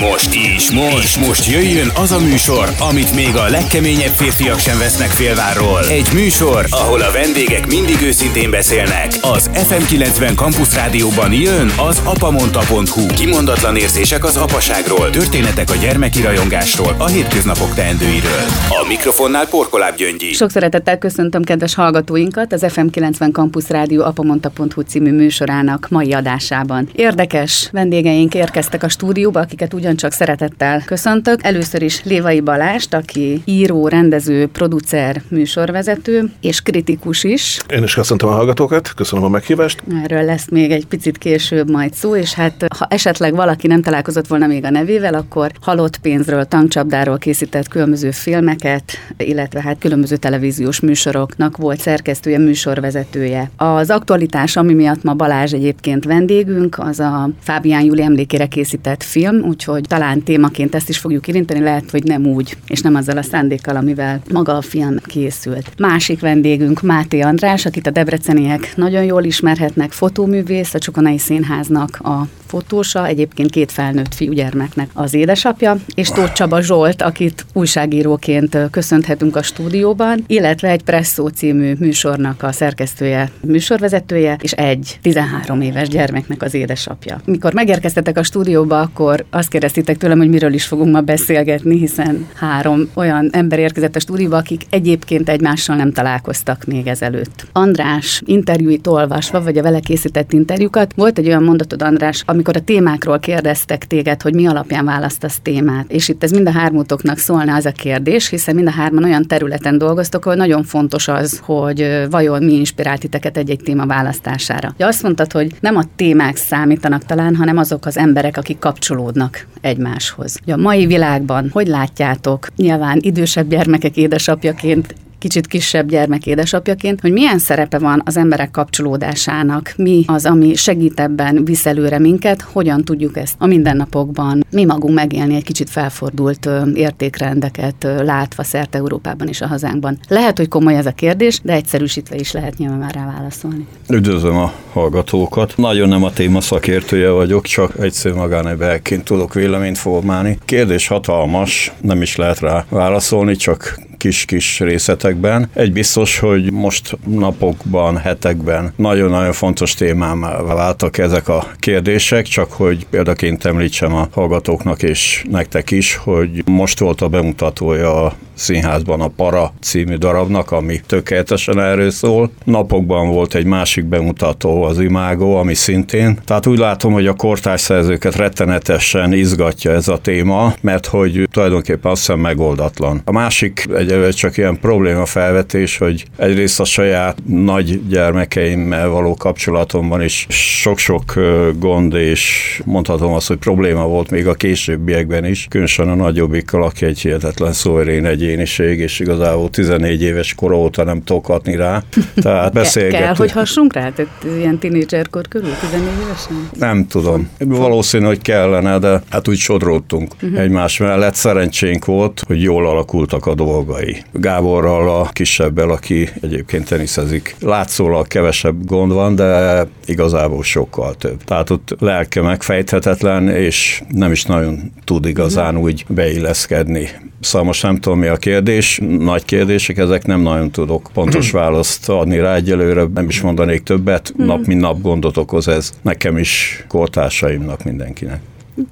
Most, és most, most jöjjön az a műsor, amit még a legkeményebb férfiak sem vesznek félvárról. Egy műsor, ahol a vendégek mindig őszintén beszélnek. Az FM90 Campus Rádióban jön az apamonta.hu. Kimondatlan érzések az apaságról, történetek a gyermeki rajongásról, a hétköznapok teendőiről. A mikrofonnál Porkoláb Gyöngyi. Sok szeretettel köszöntöm kedves hallgatóinkat az FM90 Campus Rádió apamonta.hu című műsorának mai adásában. Érdekes vendégeink érkeztek a stúdióba, akiket ugyancsak szeretettel köszöntök. Először is Lévai Balást, aki író, rendező, producer, műsorvezető és kritikus is. Én is köszöntöm a hallgatókat, köszönöm a meghívást. Erről lesz még egy picit később majd szó, és hát ha esetleg valaki nem találkozott volna még a nevével, akkor halott pénzről, tankcsapdáról készített különböző filmeket, illetve hát különböző televíziós műsoroknak volt szerkesztője, műsorvezetője. Az aktualitás, ami miatt ma Balázs egyébként vendégünk, az a Fábián Júli emlékére készített film, úgyhogy talán témaként ezt is fogjuk érinteni, lehet, hogy nem úgy, és nem azzal a szándékkal, amivel maga a film készült. Másik vendégünk Máté András, akit a debreceniek nagyon jól ismerhetnek, fotóművész, a Csokonai Színháznak a fotósa, egyébként két felnőtt fiúgyermeknek az édesapja, és Tóth Csaba Zsolt, akit újságíróként köszönhetünk a stúdióban, illetve egy Presszó című műsornak a szerkesztője, műsorvezetője, és egy 13 éves gyermeknek az édesapja. Mikor megérkeztetek a stúdióba, akkor azt kérdeztétek tőlem, hogy miről is fogunk ma beszélgetni, hiszen három olyan ember érkezett a stúdióba, akik egyébként egymással nem találkoztak még ezelőtt. András interjúit olvasva, vagy a vele készített interjúkat, volt egy olyan mondatod, András, amikor a témákról kérdeztek téged, hogy mi alapján választasz témát. És itt ez mind a hármótoknak szólna az a kérdés, hiszen mind a hárman olyan területen dolgoztok, ahol nagyon fontos az, hogy vajon mi inspirált titeket egy-egy téma választására. Ja, azt mondtad, hogy nem a témák számítanak talán, hanem azok az emberek, akik kapcsolódnak egymáshoz. A mai világban, hogy látjátok, nyilván idősebb gyermekek édesapjaként kicsit kisebb gyermek édesapjaként, hogy milyen szerepe van az emberek kapcsolódásának, mi az, ami segít ebben visz előre minket, hogyan tudjuk ezt a mindennapokban mi magunk megélni egy kicsit felfordult értékrendeket látva szerte Európában és a hazánkban. Lehet, hogy komoly ez a kérdés, de egyszerűsítve is lehet nyilván már rá válaszolni. Üdvözlöm a hallgatókat. Nagyon nem a téma szakértője vagyok, csak egyszerű magánemberként tudok véleményt formálni. Kérdés hatalmas, nem is lehet rá válaszolni, csak kis-kis részletekben. Egy biztos, hogy most napokban, hetekben nagyon-nagyon fontos témám váltak ezek a kérdések, csak hogy példaként említsem a hallgatóknak és nektek is, hogy most volt a bemutatója a színházban a Para című darabnak, ami tökéletesen erről szól. Napokban volt egy másik bemutató, az Imágó, ami szintén. Tehát úgy látom, hogy a kortárs szerzőket rettenetesen izgatja ez a téma, mert hogy tulajdonképpen azt hiszem megoldatlan. A másik egyelőre csak ilyen probléma felvetés, hogy egyrészt a saját nagy gyermekeimmel való kapcsolatomban is sok-sok gond, és mondhatom azt, hogy probléma volt még a későbbiekben is, különösen a nagyobbikkal, aki egy hihetetlen szóérén egy egyéniség, és igazából 14 éves kor óta nem tudok adni rá. Tehát beszélgetünk. Kell, hogy hassunk rá? Tehát ilyen tinédzserkor körül, 14 évesen? Nem tudom. Valószínű, hogy kellene, de hát úgy sodródtunk uh-huh. egymás mellett. Szerencsénk volt, hogy jól alakultak a dolgai. Gáborral, a kisebbel, aki egyébként teniszezik. Látszólag kevesebb gond van, de igazából sokkal több. Tehát ott lelke megfejthetetlen, és nem is nagyon tud igazán uh-huh. úgy beilleszkedni. Szóval most nem tudom, mi a kérdés. Nagy kérdések, ezek nem nagyon tudok pontos választ adni rá egyelőre, nem is mondanék többet. Nap mint nap gondot okoz ez nekem is, kortársaimnak, mindenkinek.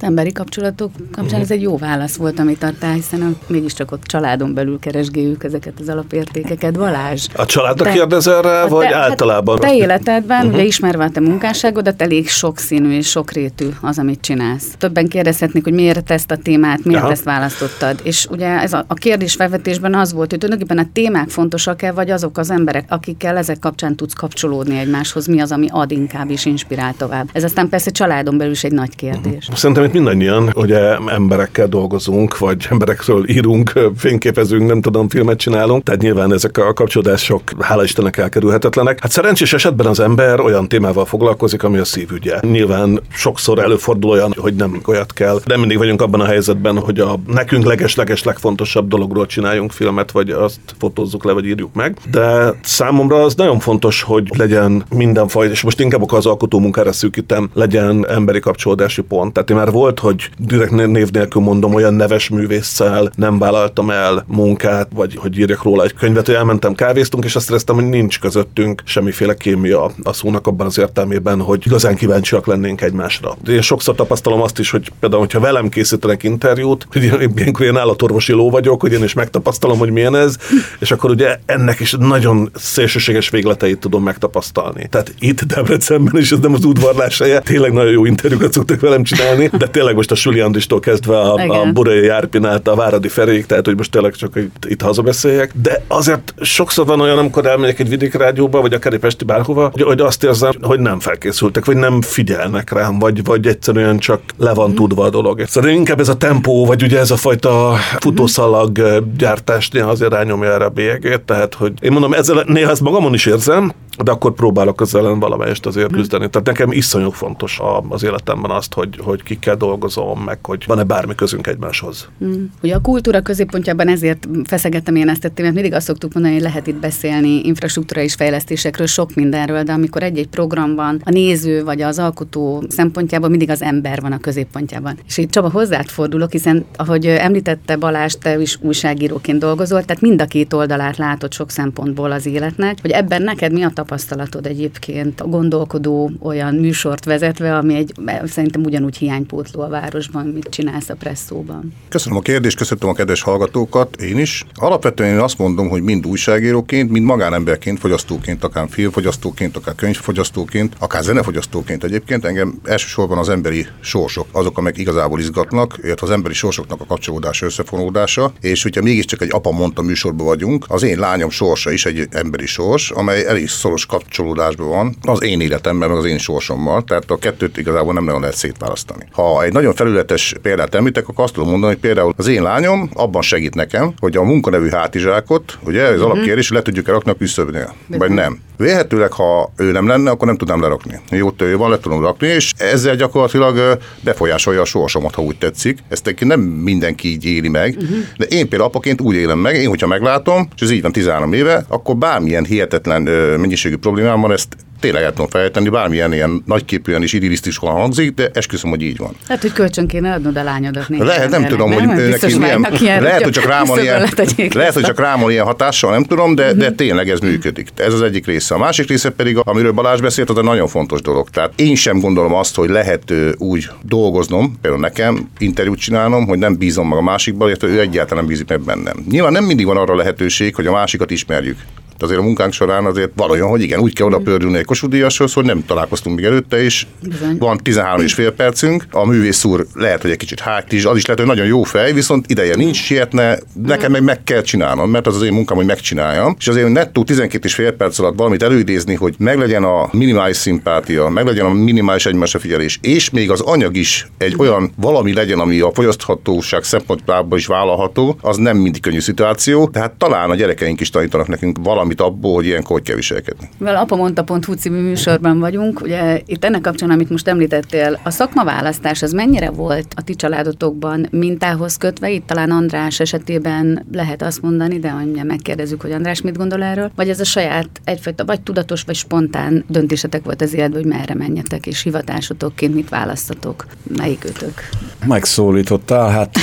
Emberi kapcsolatok kapcsán ez egy jó válasz volt, amit adtál, hiszen a, mégiscsak ott családon belül keresgéljük ezeket az alapértékeket. Balázs. A családra kérdezel rá, vagy te, általában? Hát te életedben, uh-huh. ugye ismerve a te munkásságodat, elég sokszínű és sokrétű az, amit csinálsz. Többen kérdezhetnék, hogy miért ezt a témát, miért Aha. ezt választottad. És ugye ez a, a kérdés felvetésben az volt, hogy tulajdonképpen a témák fontosak-e, vagy azok az emberek, akikkel ezek kapcsán tudsz kapcsolódni egymáshoz, mi az, ami ad inkább és inspirál tovább. Ez aztán persze családon belül is egy nagy kérdés. Uh-huh szerintem itt mindannyian ugye emberekkel dolgozunk, vagy emberekről írunk, fényképezünk, nem tudom, filmet csinálunk, tehát nyilván ezek a kapcsolódások, hála Istennek elkerülhetetlenek. Hát szerencsés esetben az ember olyan témával foglalkozik, ami a szívügye. Nyilván sokszor előfordul olyan, hogy nem olyat kell. Nem mindig vagyunk abban a helyzetben, hogy a nekünk leges-leges legfontosabb dologról csináljunk filmet, vagy azt fotózzuk le, vagy írjuk meg. De számomra az nagyon fontos, hogy legyen mindenfajta, és most inkább az alkotó munkára szűkítem, legyen emberi kapcsolódási pont. Tehát én már volt, hogy direkt név nélkül mondom, olyan neves művésszel nem vállaltam el munkát, vagy hogy írjak róla egy könyvet, hogy elmentem kávéztunk, és azt éreztem, hogy nincs közöttünk semmiféle kémia a szónak abban az értelmében, hogy igazán kíváncsiak lennénk egymásra. Én sokszor tapasztalom azt is, hogy például, hogyha velem készítenek interjút, hogy én ilyenkor ilyen állatorvosi ló vagyok, hogy én is megtapasztalom, hogy milyen ez, és akkor ugye ennek is nagyon szélsőséges végleteit tudom megtapasztalni. Tehát itt Debrecenben is ez nem az udvarlás helye, tényleg nagyon jó interjúkat szoktak velem csinálni, de tényleg most a Suli Andristól kezdve a, a Borai Járpinát, a Váradi Ferék, tehát hogy most tényleg csak itt, itt hazabeszéljek. De azért sokszor van olyan, amikor elmegyek egy vidékrádióba, vagy akár egy Pesti bárhova, hogy, hogy azt érzem, hogy nem felkészültek, vagy nem figyelnek rám, vagy, vagy egyszerűen csak le van mm. tudva a dolog. Szóval inkább ez a tempó, vagy ugye ez a fajta futószalag gyártás néha azért rányomja erre a bélyegét, tehát hogy én mondom, ezzel néha ezt magamon is érzem, de akkor próbálok az ellen valamelyest azért hmm. küzdeni. Tehát nekem iszonyú fontos az életemben azt, hogy, hogy kikkel dolgozom, meg hogy van-e bármi közünk egymáshoz. Hmm. Ugye a kultúra középpontjában ezért feszegettem én ezt témát. Mindig azt szoktuk mondani, hogy lehet itt beszélni infrastruktúrális fejlesztésekről, sok mindenről, de amikor egy-egy programban a néző vagy az alkotó szempontjában mindig az ember van a középpontjában. És itt Csaba hozzád fordulok, hiszen ahogy említette Balázs, te is újságíróként dolgozol, tehát mind a két oldalát látod sok szempontból az életnek, hogy ebben neked mi a tapasztalatod egyébként a gondolkodó olyan műsort vezetve, ami egy szerintem ugyanúgy hiánypótló a városban, mit csinálsz a presszóban? Köszönöm a kérdést, köszönöm a kedves hallgatókat, én is. Alapvetően én azt mondom, hogy mind újságíróként, mind magánemberként, fogyasztóként, akár filmfogyasztóként, akár könyvfogyasztóként, akár zenefogyasztóként egyébként engem elsősorban az emberi sorsok, azok, amelyek igazából izgatnak, illetve az emberi sorsoknak a kapcsolódása, összefonódása, és hogyha mégiscsak egy apa mondta műsorban vagyunk, az én lányom sorsa is egy emberi sors, amely elég szoros kapcsolódásban van az én életemben, meg az én sorsommal, tehát a kettőt igazából nem nagyon lehet szétválasztani. Ha egy nagyon felületes példát említek, akkor azt tudom mondani, hogy például az én lányom abban segít nekem, hogy a munkanevű hátizsákot, ugye ez uh-huh. alapkérés, le tudjuk-e rakni a küszöbnél, vagy nem. Véhetőleg, ha ő nem lenne, akkor nem tudnám lerakni. Jó ő van, le tudom rakni, és ezzel gyakorlatilag befolyásolja a sorsomat, ha úgy tetszik. Ezt nem mindenki így éli meg, uh-huh. de én például apaként úgy élem meg, én, hogyha meglátom, és ez így van 13 éve, akkor bármilyen hihetetlen mennyiség minőségű problémám van, ezt tényleg el tudom fejteni, bármilyen ilyen nagyképűen és idillisztikusan hangzik, de esküszöm, hogy így van. Lehet, hogy kölcsön kéne adnod a lányodat. Lehet, nem tudom, nem? hogy neki milyen, ilyen, lehet, hogy csak rámon ilyen, lehet, hogy csak rámon ilyen hatással, nem tudom, de, de mhm. tényleg ez működik. Ez az egyik része. A másik része pedig, amiről Balázs beszélt, az egy nagyon fontos dolog. Tehát én sem gondolom azt, hogy lehet úgy dolgoznom, például nekem interjút csinálnom, hogy nem bízom meg a másikban, illetve ő egyáltalán nem bízik meg bennem. Nyilván nem mindig van arra lehetőség, hogy a másikat ismerjük azért a munkánk során azért van olyan, hogy igen, úgy kell oda pördülni egy Kossuth hogy nem találkoztunk még előtte, és Bizony. van 13 és fél percünk. A művész úr lehet, hogy egy kicsit hát is, az is lehet, hogy nagyon jó fej, viszont ideje nincs, sietne, nekem meg meg kell csinálnom, mert az az én munkám, hogy megcsináljam. És azért nettó 12 és fél perc alatt valamit előidézni, hogy meglegyen a minimális szimpátia, meglegyen a minimális egymásra figyelés, és még az anyag is egy olyan valami legyen, ami a fogyaszthatóság szempontjából is vállalható, az nem mindig könnyű szituáció, tehát talán a gyerekeink is tanítanak nekünk valamit valamit abból, hogy ilyenkor hogy kell viselkedni. Vel apamonta.hu című műsorban vagyunk. Ugye itt ennek kapcsán, amit most említettél, a szakmaválasztás az mennyire volt a ti családotokban mintához kötve? Itt talán András esetében lehet azt mondani, de mindjárt megkérdezzük, hogy András mit gondol erről, vagy ez a saját egyfajta vagy tudatos, vagy spontán döntésetek volt az életben, hogy merre menjetek, és hivatásotokként mit választatok? Melyik ötök? Megszólítottál, hát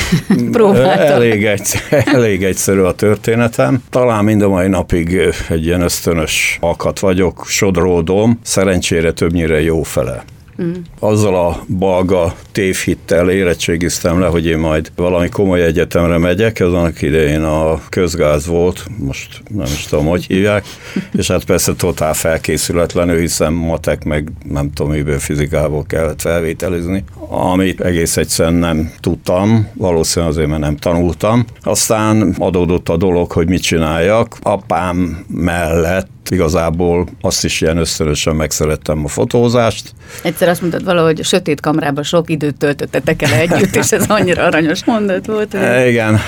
elég, egy, elég egyszerű a történetem. Talán mind a mai napig egy ilyen ösztönös alkat vagyok, sodródom, szerencsére többnyire jó fele. Mm. Azzal a balga tévhittel érettségiztem le, hogy én majd valami komoly egyetemre megyek, ez annak idején a közgáz volt, most nem is tudom, hogy hívják, és hát persze totál felkészületlenül, hiszen matek meg nem tudom, miből fizikából kellett felvételizni, amit egész egyszerűen nem tudtam, valószínűleg azért, mert nem tanultam. Aztán adódott a dolog, hogy mit csináljak. Apám mellett igazából azt is ilyen ösztönösen megszerettem a fotózást. Egyszer azt mondtad valahogy a sötét kamrában sok időt töltöttetek el együtt, és ez annyira aranyos mondat volt. Hogy igen,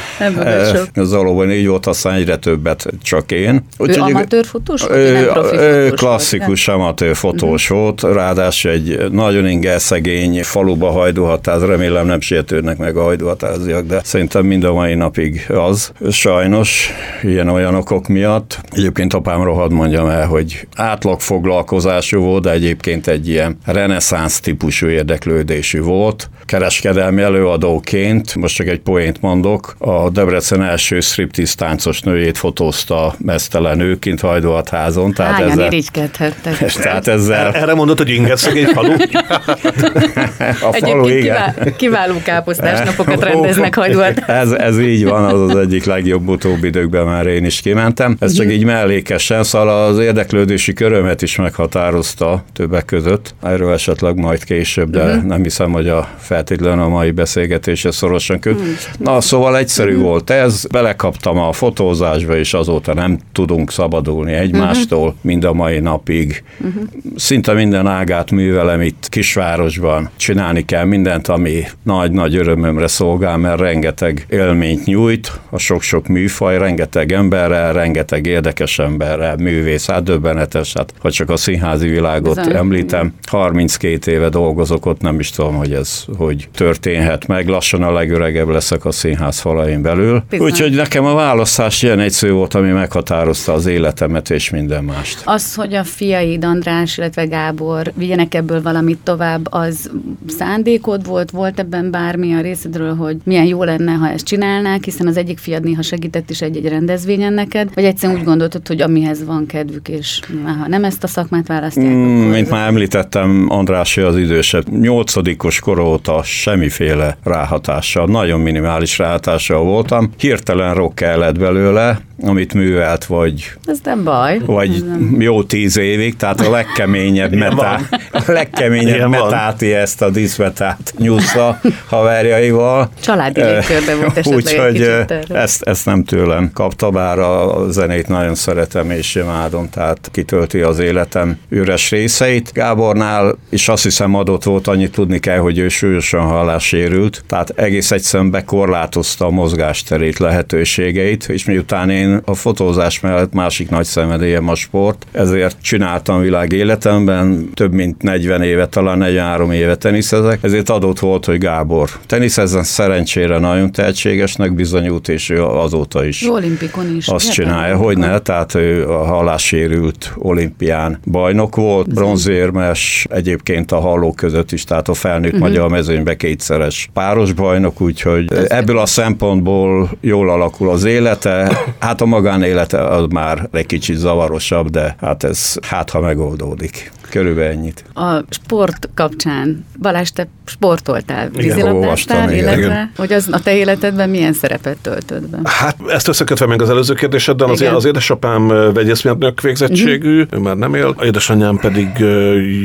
ez valóban így volt, aztán egyre többet csak én. Úgy, ő amatőr fotós volt? Ő, ő klasszikus volt, amatőr fotós uh-huh. volt, ráadásul egy nagyon inger szegény faluba hajdóhatáz, remélem nem sietődnek meg a hajdóhatáziak, de szerintem mind a mai napig az. Sajnos ilyen olyan okok miatt. Egyébként apám rohadt mondjam el, hogy átlagfoglalkozású volt, de egyébként egy ilyen reneszánsz típusú érdeklődésű volt. Kereskedelmi előadóként, most csak egy poént mondok, a Debrecen első striptease táncos nőjét fotózta mesztelen nőként házon. Tehát Hányan ezzel, irigykedhettek. Tehát ezzel... Erre mondod, hogy Ingerszeg egy falu? a falu, igen. kiváló káposztás napokat rendeznek hajdóat. Ez, ez így van, az az egyik legjobb utóbbi időkben már én is kimentem. Ez csak így mellékesen, szóval az érdeklődési körömet is meghatározta többek között. Erről esetleg majd később, de uh-huh. nem hiszem, hogy a feltétlen a mai beszélgetése szorosan köt. Uh-huh. Na, szóval egyszerű uh-huh. volt ez, belekaptam a fotózásba, és azóta nem tudunk szabadulni egymástól, uh-huh. mind a mai napig. Uh-huh. Szinte minden ágát művelem itt kisvárosban. Csinálni kell mindent, ami nagy-nagy örömömre szolgál, mert rengeteg élményt nyújt, a sok-sok műfaj, rengeteg emberrel, rengeteg érdekes emberrel, művész, hát döbbenetes, hát ha csak a színházi világot Bizony. említem, 32 éve dolgozok ott, nem is tudom, hogy ez hogy történhet meg, lassan a legöregebb leszek a színház falain belül. Úgyhogy nekem a választás ilyen egyszerű volt, ami meghatározta az életemet és minden mást. Az, hogy a fiaid András, illetve Gábor vigyenek ebből valamit tovább, az szándékod volt, volt ebben bármi a részedről, hogy milyen jó lenne, ha ezt csinálnák, hiszen az egyik fiad néha segített is egy-egy rendezvényen neked, vagy egyszerűen úgy gondoltad, hogy amihez van kedvük, és ha nem ezt a szakmát választják, mm, akkor Mint már említettem, András az idősebb, nyolcadikos kor óta semmiféle ráhatással, nagyon minimális ráhatással voltam. Hirtelen rock lett belőle, amit művelt, vagy... Ez nem baj. Vagy nem. jó tíz évig, tehát a legkeményebb metá, a legkeményebb metáti ezt a diszmetát nyúszva haverjaival. Családi légkörbe volt esetleg Úgyhogy ezt, ezt nem tőlem kapta, bár a zenét nagyon szeretem és imádom, tehát kitölti az életem üres részeit. Gábornál is azt hiszem adott volt, annyit tudni kell, hogy ő súlyosan hallássérült, tehát egész egyszerűen bekorlátozta a mozgásterét, lehetőségeit, és miután én a fotózás mellett másik nagy szenvedélyem a sport, ezért csináltam világ életemben, több mint 40 éve, talán 43 éve teniszezek, ezért adott volt, hogy Gábor teniszezzen szerencsére nagyon tehetségesnek bizonyult, és ő azóta is olimpikon is. azt csinálja, hogy ne, tehát ő a hallássérült olimpián bajnok volt, bronzérmes, egyébként a hallók között is, tehát a felnőtt uh-huh. magyar mezőnybe kétszeres páros bajnok, úgyhogy ebből a szempontból jól alakul az élete. Hát a magánélete az már egy kicsit zavarosabb, de hát ez hát ha megoldódik. Körülbelül ennyit. A sport kapcsán, Balázs, te sportoltál, vízilabdáztál, illetve igen. hogy az a te életedben milyen szerepet töltött be? Hát ezt összekötve még az előző kérdéseddel, az, az édesapám vegyészmérnök végzettségű, uh-huh. ő már nem él, a édesanyám pedig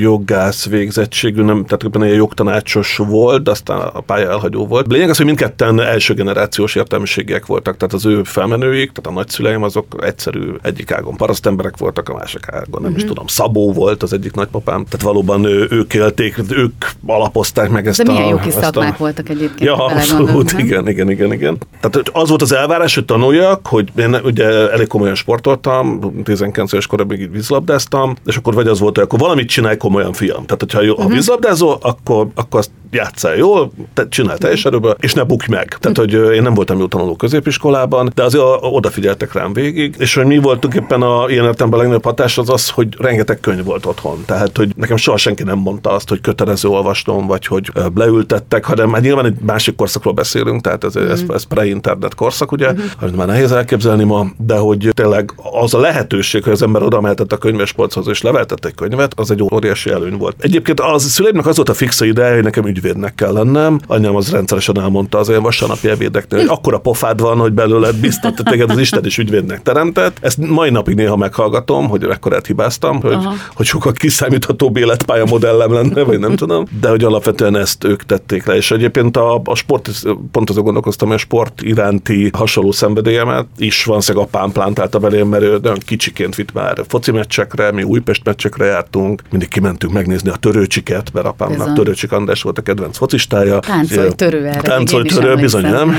jogász végzettségű, nem, tehát ilyen jogtanácsos volt, aztán a pálya elhagyó volt. Lényeg az, hogy mindketten első generációs értelmiségiek voltak, tehát az ő felmenőik, tehát a nagyszüleim azok egyszerű egyik ágon parasztemberek voltak, a másik ágon nem uh-huh. is tudom, Szabó volt az egyik nagypapám, tehát valóban ő, ők élték, ők alapozták meg ezt De milyen a... jó kis szakmák a... voltak egyébként. Ja, abszolút, igen, igen, igen, igen. Tehát az volt az elvárás, hogy tanuljak, hogy én ugye elég komolyan sportoltam, 19 éves így vízlabdáztam, és akkor vagy az volt, hogy akkor valamit csinálj komolyan, fiam. Tehát, hogyha jó, uh-huh. ha mhm. vízlabdázol, akkor, akkor azt játsszál jól, te csinálj teljes erőből, és ne bukj meg. Tehát, hogy én nem voltam jó tanuló középiskolában, de azért odafigyeltek rám végig, és hogy mi volt éppen a ilyen értelemben a legnagyobb hatás az az, hogy rengeteg könyv volt otthon. Tehát, hogy nekem soha senki nem mondta azt, hogy kötelező olvasnom, vagy hogy leültettek, hanem hát nyilván egy másik korszakról beszélünk, tehát ez, mm. ez, ez pre-internet korszak, ugye, mm-hmm. amit már nehéz elképzelni ma, de hogy tényleg az a lehetőség, hogy az ember oda mehetett a könyvespolchoz és leveltett egy könyvet, az egy óriási előny volt. Egyébként az szüleimnek az volt a fixa ideje, hogy nekem ügyvédnek kell lennem. Anyám az rendszeresen elmondta az olyan vasárnapi ebédeknél, hogy akkora pofád van, hogy belőled biztos, téged az Isten is ügyvédnek teremtett. Ezt mai napig néha meghallgatom, hogy ekkorát hibáztam, hogy, hogy sokkal kiszámíthatóbb életpálya modellem lenne, vagy nem tudom, de hogy alapvetően ezt ők tették le. És egyébként a, a sport, pont azon gondolkoztam, hogy a sport iránti hasonló szenvedélyemet is van szeg apám plántálta belém, mert ő nagyon kicsiként vitt már foci meccsekre, mi Újpest meccsekre jártunk, mindig kimentünk megnézni a törőcsiket, mert apámnak Törőcsik András volt a kedvenc focistája. Táncolj törő erre. Táncolj törő, bizony nem.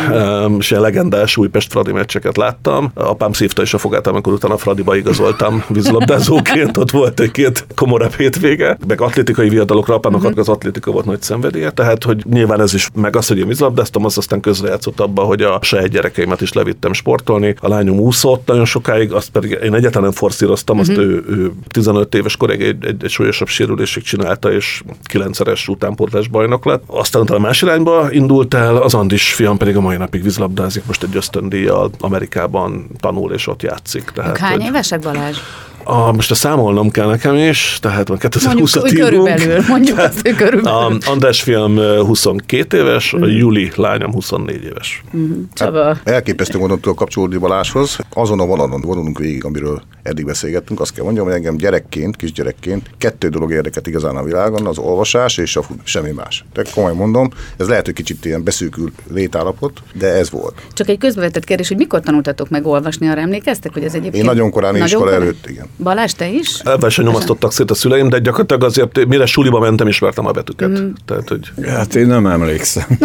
És ilyen legendás Újpest Fradi meccseket láttam. Apám szívta is a fogát, amikor utána Fradiba igazoltam vízlabdázóként. Ott volt egy két komoly legkomorebb hétvége, meg atlétikai viadalokra, apának uh-huh. az atlétika volt nagy szenvedélye, tehát hogy nyilván ez is, meg az, hogy én vízlabdáztam, az aztán közrejátszott abba, hogy a saját gyerekeimet is levittem sportolni. A lányom úszott nagyon sokáig, azt pedig én egyáltalán nem forszíroztam, azt uh-huh. ő, ő 15 éves korig egy, egy, egy súlyosabb sérülésig csinálta, és kilencszeres utánpótlás bajnok lett. Aztán a más irányba indult el, az Andis fiam pedig a mai napig vízlabdázik, most egy ösztöndíjjal Amerikában tanul és ott játszik. Tehát, hány hogy... évesek Balázs? A, most a számolnom kell nekem is, tehát van 2020 mondjuk, körülbelül, mondjuk a, azt, körülbelül. A András fiam 22 éves, mm. a Juli lányom 24 éves. Mm. Csaba. Hát, elképesztő módon tudok kapcsolódni Balázshoz. Azon a vonalon vonulunk végig, amiről eddig beszélgettünk. Azt kell mondjam, hogy engem gyerekként, kisgyerekként kettő dolog érdekelt igazán a világon, az olvasás és a fut, semmi más. De komolyan mondom, ez lehet, hogy kicsit ilyen beszűkül létállapot, de ez volt. Csak egy közbevetett kérdés, hogy mikor tanultatok meg olvasni, arra emlékeztek, hogy ez egyébként? Én nagyon korán nagyon iskola korán? előtt, igen. Balázs, te is? Ebben sem nyomasztottak szét a szüleim, de gyakorlatilag azért, mire suliba mentem, ismertem a betűket. Mm. Tehát, hogy... Hát én nem emlékszem.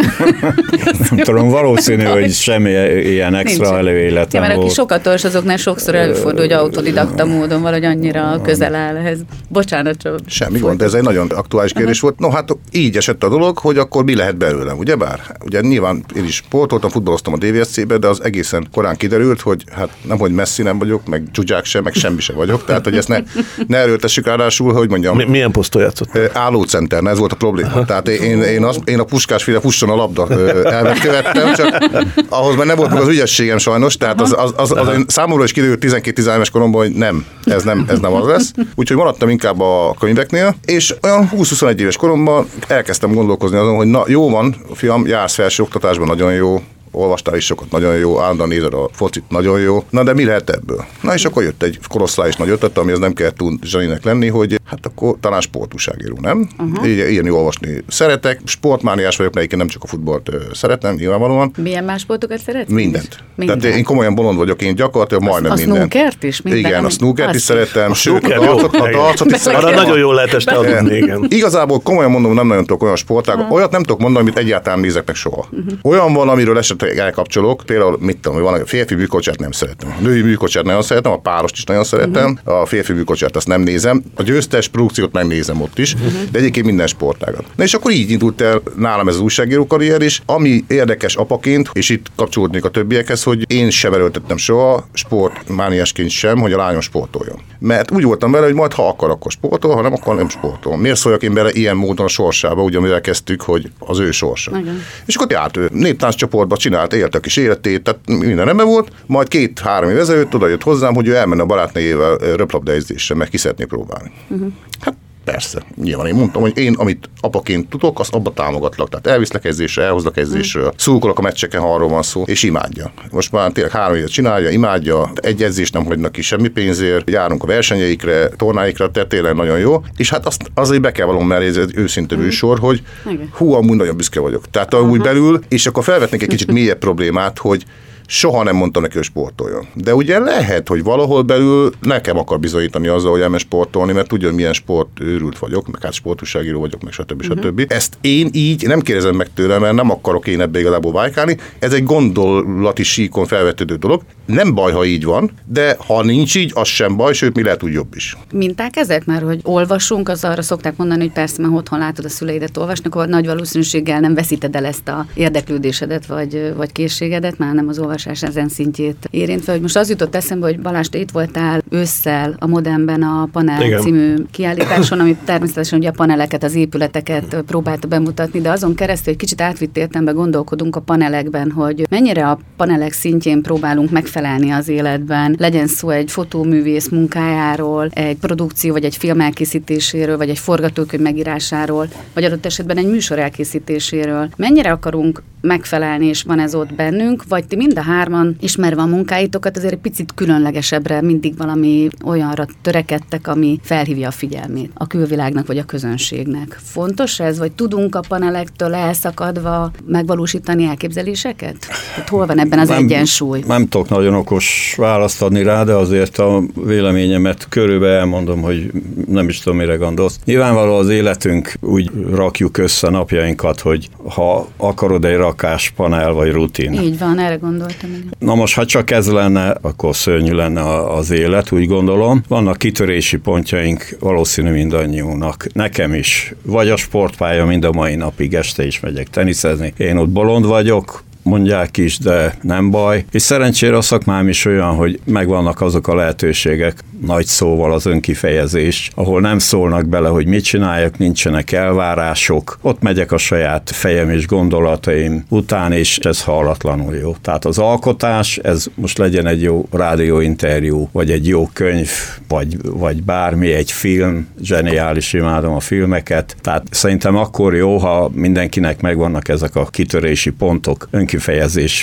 nem tudom, valószínű, hogy semmi ilyen extra előéletem ja, mert aki sokat olvas, azoknál sokszor előfordul, hogy autodidakta módon valahogy annyira közel áll ehhez. Bocsánat, csak. Semmi gond, ez egy nagyon aktuális kérdés volt. No hát így esett a dolog, hogy akkor mi lehet belőlem, ugye bár? Ugye nyilván én is sportoltam, futballoztam a DVSC-be, de az egészen korán kiderült, hogy hát nem, hogy messzi nem vagyok, meg csúcsák sem, meg semmi sem vagyok. Tehát, hogy ezt ne, ne erőltessük ráadásul, hogy mondjam. Mi, milyen posztot játszott? Állócenter, ez volt a probléma. Tehát én, én, az, én a puskásféle fusson a labda elvet követtem, csak ahhoz már nem volt meg az ügyességem sajnos, tehát az, az, az, az, az számomra is kiderült 12-13 éves koromban, hogy nem, ez nem, ez nem az lesz. Úgyhogy maradtam inkább a könyveknél, és olyan 20-21 éves koromban elkezdtem gondolkozni azon, hogy na jó van, fiam, jársz felső oktatásban, nagyon jó, olvastál is sokat, nagyon jó, állandóan nézed a focit, nagyon jó. Na de mi lehet ebből? Na és akkor jött egy korosztályos nagy ötlet, ami az nem kell túl zseninek lenni, hogy hát akkor talán sportúságíró, nem? Uh-huh. Így, írni, olvasni szeretek, sportmániás vagyok, mert nem csak a futballt szeretem, nyilvánvalóan. Milyen más sportokat szeretsz? Mindent. Mindent. Tehát én komolyan bolond vagyok, én gyakorlatilag az, majdnem a minden. A snookert is? Minden, igen, a snookert is szeretem, a sőt, a darcot, a darcot is szeretem. Arra nagyon jól lehet este adni, igen. Igazából komolyan mondom, nem nagyon tudok olyan sportágot, olyat nem tudok mondani, amit egyáltalán nézek meg soha. Uh-huh. Olyan van, amiről esetleg elkapcsolok, például mit tudom, hogy van, a férfi műkocsát nem szeretem. A női műkocsát nagyon szeretem, a párost is nagyon szeretem, uh-huh. a férfi műkocsát azt nem nézem, a győztes produkciót megnézem ott is, uh-huh. de egyébként minden sportágat. Na és akkor így indult el nálam ez az újságíró karrier is, ami érdekes apaként, és itt kapcsolódnék a többiekhez, hogy én sem erőltettem soha sportmániásként sem, hogy a lányom sportoljon. Mert úgy voltam vele, hogy majd ha akar, akkor sportol, ha nem akar, nem sportol. Miért szóljak én bele ilyen módon a sorsába, ugye amivel kezdtük, hogy az ő sorsa. Igen. És akkor járt ő néptánc csoportba, csinált, élte a kis életét, tehát minden rendben volt, majd két-három év ezelőtt oda jött hozzám, hogy ő elmenne a barátnőjével röplabdaedzésre, meg ki szeretné próbálni. Uh-huh. Hát Persze, nyilván én mondtam, hogy én, amit apaként tudok, azt abba támogatlak. Tehát elviszlek edzésre, elhozlak edzésről, mm. szurkolok a meccseken, ha arról van szó, és imádja. Most már tényleg három évet csinálja, imádja, egy edzést nem hagynak ki semmi pénzért, járunk a versenyeikre, tornáikra, tehát tényleg nagyon jó. És hát azt azért be kell valami mellé, ez egy őszinte mm. sor, hogy hú, amúgy nagyon büszke vagyok. Tehát úgy belül, és akkor felvetnék egy kicsit mélyebb problémát, hogy soha nem mondtam neki, hogy sportoljon. De ugye lehet, hogy valahol belül nekem akar bizonyítani azzal, hogy elmen sportolni, mert tudja, hogy milyen sport őrült vagyok, meg hát sportúságíró vagyok, meg stb. Uh-huh. stb. Ezt én így nem kérdezem meg tőlem, mert nem akarok én ebbe igazából vájkálni. Ez egy gondolati síkon felvetődő dolog. Nem baj, ha így van, de ha nincs így, az sem baj, sőt, mi lehet úgy jobb is. Minták ezek, mert hogy olvasunk, az arra szokták mondani, hogy persze, mert otthon látod a szüleidet olvasni, akkor nagy valószínűséggel nem veszíted el ezt a érdeklődésedet vagy, vagy készségedet, már nem az olvasás ezen szintjét érintve, hogy most az jutott eszembe, hogy Balázs, te itt voltál ősszel a Modernben a Panel Igen. című kiállításon, ami természetesen ugye a paneleket, az épületeket próbálta bemutatni, de azon keresztül egy kicsit átvitt értembe gondolkodunk a panelekben, hogy mennyire a panelek szintjén próbálunk megfelelni az életben, legyen szó egy fotóművész munkájáról, egy produkció vagy egy film elkészítéséről, vagy egy forgatókönyv megírásáról, vagy adott esetben egy műsor elkészítéséről. Mennyire akarunk megfelelni, és van ez ott bennünk, vagy ti mind a hárman, ismerve a munkáitokat, azért egy picit különlegesebbre mindig valami olyanra törekedtek, ami felhívja a figyelmét a külvilágnak vagy a közönségnek. Fontos ez, vagy tudunk a panelektől elszakadva megvalósítani elképzeléseket? Tehát hol van ebben az nem, egyensúly? Nem tudok nagyon okos választ adni rá, de azért a véleményemet körülbelül elmondom, hogy nem is tudom, mire gondolsz. Nyilvánvaló az életünk úgy rakjuk össze napjainkat, hogy ha akarod egy lakáspanel vagy rutin. Így van, erre gondoltam. Igen. Na most, ha csak ez lenne, akkor szörnyű lenne az élet, úgy gondolom. Vannak kitörési pontjaink valószínű mindannyiunknak. Nekem is. Vagy a sportpálya mind a mai napig, este is megyek teniszezni. Én ott bolond vagyok, mondják is, de nem baj. És szerencsére a szakmám is olyan, hogy megvannak azok a lehetőségek, nagy szóval az önkifejezés, ahol nem szólnak bele, hogy mit csináljak, nincsenek elvárások, ott megyek a saját fejem és gondolataim után, és ez hallatlanul jó. Tehát az alkotás, ez most legyen egy jó rádióinterjú, vagy egy jó könyv, vagy, vagy bármi, egy film, zseniális, imádom a filmeket, tehát szerintem akkor jó, ha mindenkinek megvannak ezek a kitörési pontok, önkifejezés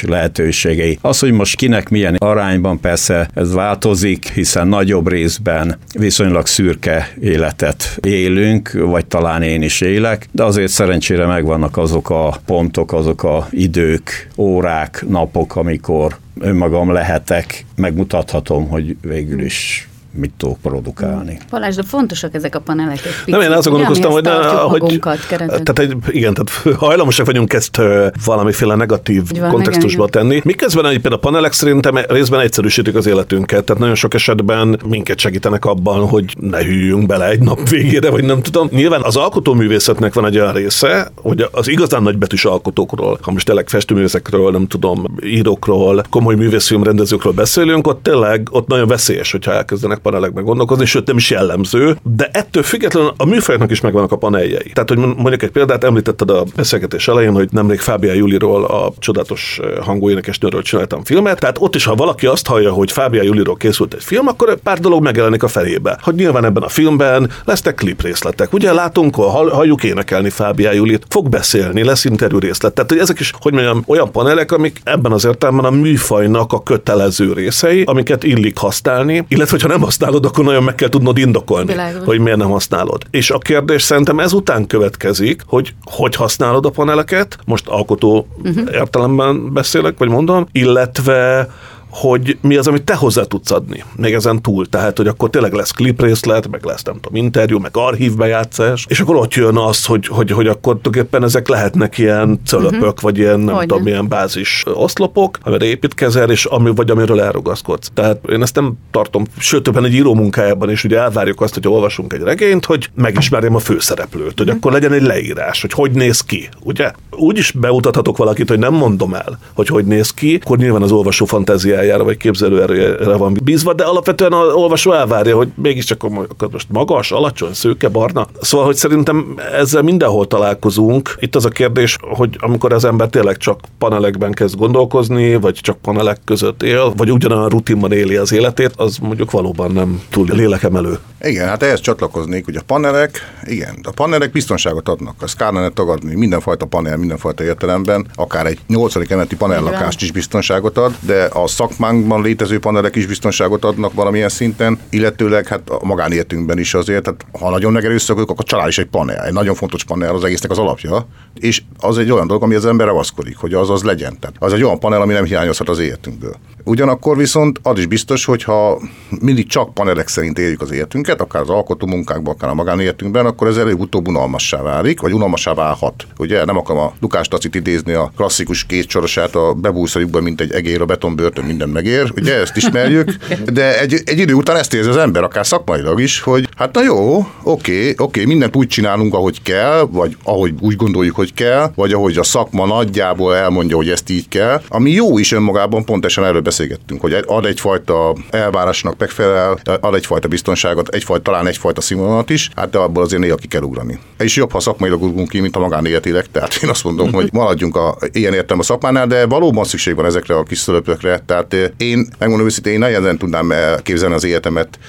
lehetőségei. Az, hogy most kinek milyen arányban persze ez változik, hiszen nagyobb részben viszonylag szürke életet élünk, vagy talán én is élek, de azért szerencsére megvannak azok a pontok, azok a idők, órák, napok, amikor önmagam lehetek, megmutathatom, hogy végül is mit tudok produkálni. Balázs, de fontosak ezek a panelek egy picit. Nem, én azt gondolkoztam, hogy, ne, hogy tehát egy, igen, tehát hajlamosak vagyunk ezt valamiféle negatív van, kontextusba igen, tenni. Miközben egyébként a panelek szerintem részben egyszerűsítik az életünket, tehát nagyon sok esetben minket segítenek abban, hogy ne hűljünk bele egy nap végére, vagy nem tudom. Nyilván az alkotóművészetnek van egy olyan része, hogy az igazán nagybetűs alkotókról, ha most tényleg festőművészekről, nem tudom, írókról, komoly művészfilmrendezőkről beszélünk, ott tényleg ott nagyon veszélyes, hogyha elkezdenek panelekben gondolkozni, sőt nem is jellemző, de ettől függetlenül a műfajoknak is megvannak a paneljei. Tehát, hogy mondjuk egy példát említetted a beszélgetés elején, hogy nemrég Fábia Juliról, a csodálatos hangú énekesnőről csináltam filmet. Tehát ott is, ha valaki azt hallja, hogy Fábia Juliról készült egy film, akkor pár dolog megjelenik a felébe. Hogy nyilván ebben a filmben lesznek klip részletek. Ugye látunk, halljuk énekelni Fábia Julit, fog beszélni, lesz interjú részlet. Tehát, hogy ezek is, hogy mondjam, olyan panelek, amik ebben az értelemben a műfajnak a kötelező részei, amiket illik használni, illetve ha nem használod, akkor nagyon meg kell tudnod indokolni, Világos. hogy miért nem használod. És a kérdés szerintem ezután következik, hogy hogy használod a paneleket, most alkotó uh-huh. értelemben beszélek, vagy mondom, illetve hogy mi az, amit te hozzá tudsz adni, még ezen túl. Tehát, hogy akkor tényleg lesz kliprészlet, meg lesz, nem tudom, interjú, meg archívbejátszás, és akkor ott jön az, hogy, hogy, hogy akkor tulajdonképpen ezek lehetnek ilyen cölöpök, uh-huh. vagy ilyen, nem hogy tudom, ilyen bázis oszlopok, amire építkezel, és ami, vagy amiről elrugaszkodsz. Tehát én ezt nem tartom, sőt, többen egy író munkájában is ugye elvárjuk azt, hogy olvasunk egy regényt, hogy megismerjem a főszereplőt, hogy uh-huh. akkor legyen egy leírás, hogy hogy néz ki, ugye? Úgy is beutathatok valakit, hogy nem mondom el, hogy hogy néz ki, akkor nyilván az olvasó fantáziája fantáziájára vagy képzelőerőre van bízva, de alapvetően az olvasó elvárja, hogy mégiscsak akkor most magas, alacsony, szőke, barna. Szóval, hogy szerintem ezzel mindenhol találkozunk. Itt az a kérdés, hogy amikor az ember tényleg csak panelekben kezd gondolkozni, vagy csak panelek között él, vagy ugyanolyan rutinban éli az életét, az mondjuk valóban nem túl lélekemelő. Igen, hát ehhez csatlakoznék, hogy a panelek, igen, a panelek biztonságot adnak. Azt kellene tagadni mindenfajta panel, mindenfajta értelemben, akár egy 8. emeti panellakást is biztonságot ad, de a szakmánkban létező panelek is biztonságot adnak valamilyen szinten, illetőleg hát a magánéletünkben is azért, tehát ha nagyon megerőszakoljuk, akkor a család is egy panel, egy nagyon fontos panel az egésznek az alapja, és az egy olyan dolog, ami az ember ragaszkodik, hogy az az legyen. Tehát az egy olyan panel, ami nem hiányozhat az életünkből. Ugyanakkor viszont az is biztos, hogy ha mindig csak panelek szerint éljük az életünket, akár az alkotó munkákban, akár a magánéletünkben, akkor ez előbb-utóbb unalmassá válik, vagy unalmassá válhat. Ugye nem akarom a Lukás Tacit idézni a klasszikus kétsorosát a bebúszajukban, mint egy egér a betonbörtön minden megér, ugye ezt ismerjük, de egy, egy idő után ezt érzi az ember, akár szakmailag is, hogy hát na jó, oké, oké, mindent úgy csinálunk, ahogy kell, vagy ahogy úgy gondoljuk, hogy kell, vagy ahogy a szakma nagyjából elmondja, hogy ezt így kell, ami jó is önmagában, pontosan erről beszélgettünk, hogy ad egyfajta elvárásnak megfelel, ad egyfajta biztonságot, egyfajta, talán egyfajta színvonalat is, hát de abból azért néha ki kell ugrani. És jobb, ha szakmailag ugrunk ki, mint a magánéletileg, tehát én azt mondom, hogy maradjunk a, ilyen értem a szakmánál, de valóban szükség van ezekre a kis szölöpökre, tehát én megmondom őszintén, én nagyon tudnám elképzelni az életemet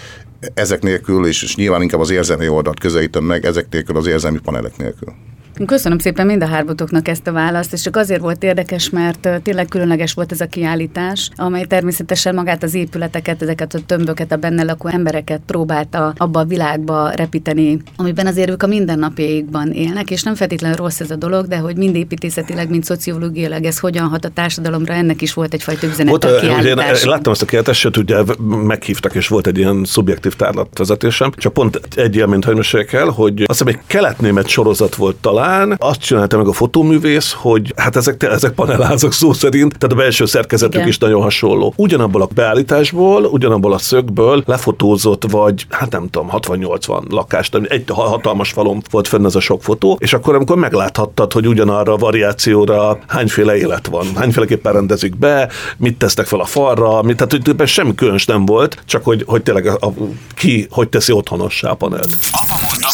ezek nélkül, és nyilván inkább az érzelmi oldalt közelítem meg, ezek nélkül az érzelmi panelek nélkül. Köszönöm szépen mind a hármatoknak ezt a választ, és csak azért volt érdekes, mert tényleg különleges volt ez a kiállítás, amely természetesen magát az épületeket, ezeket a tömböket, a benne lakó embereket próbálta abba a világba repíteni, amiben azért ők a mindennapjaikban élnek, és nem feltétlenül rossz ez a dolog, de hogy mind építészetileg, mind szociológiailag ez hogyan hat a társadalomra, ennek is volt egyfajta üzenet volt, a kiállítás. Én láttam ezt a kiállítást, sőt, ugye meghívtak, és volt egy ilyen szubjektív tárlatvezetésem, csak pont egy élményt, hogy el, hogy azt hiszem egy keletnémet sorozat volt talán, talán azt csinálta meg a fotóművész, hogy hát ezek, ezek panelázak szó szerint, tehát a belső szerkezetük Igen. is nagyon hasonló. Ugyanabból a beállításból, ugyanabból a szögből lefotózott, vagy hát nem tudom, 60-80 lakást, egy hatalmas falon volt fenn ez a sok fotó, és akkor amikor megláthattad, hogy ugyanarra a variációra hányféle élet van, hányféleképpen rendezik be, mit tesznek fel a falra, mit, tehát hogy semmi különös nem volt, csak hogy, hogy tényleg a, a, ki hogy teszi otthonossá a panelt.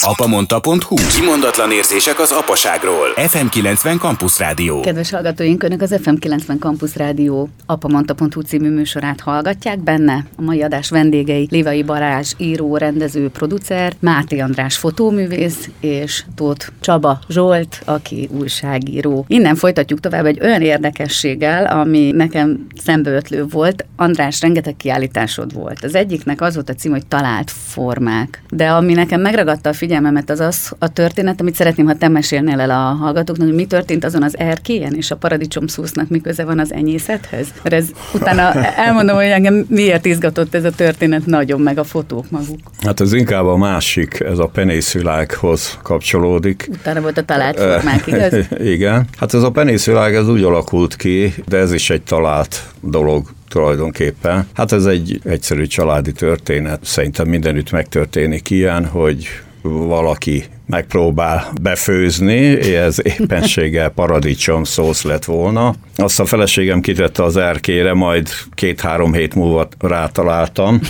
Apamonta.hu Kimondatlan érzések az apaságról. FM90 Campus Rádió. Kedves hallgatóink, Önök az FM90 Campus Rádió apamonta.hu című műsorát hallgatják. Benne a mai adás vendégei Lévai Barázs, író, rendező, producer, Máté András fotóművész és Tóth Csaba Zsolt, aki újságíró. Innen folytatjuk tovább egy olyan érdekességgel, ami nekem szembeötlő volt. András, rengeteg kiállításod volt. Az egyiknek az volt a cím, hogy Talált formák. De ami nekem megragadta a figyelmemet, az az a történet, amit szeretném, ha te mesélnél el a hallgatóknak, hogy mi történt azon az erkélyen, és a paradicsom szósznak mi köze van az enyészethez. Mert ez utána elmondom, hogy engem miért izgatott ez a történet nagyon, meg a fotók maguk. Hát ez inkább a másik, ez a penészvilághoz kapcsolódik. Utána volt a talált formák, igaz? Igen. Hát ez a penészvilág ez úgy alakult ki, de ez is egy talált dolog tulajdonképpen. Hát ez egy egyszerű családi történet. Szerintem mindenütt megtörténik ilyen, hogy valaki megpróbál befőzni, ez éppenséggel paradicsom szósz lett volna. Azt a feleségem kitette az erkére, majd két-három hét múlva rátaláltam.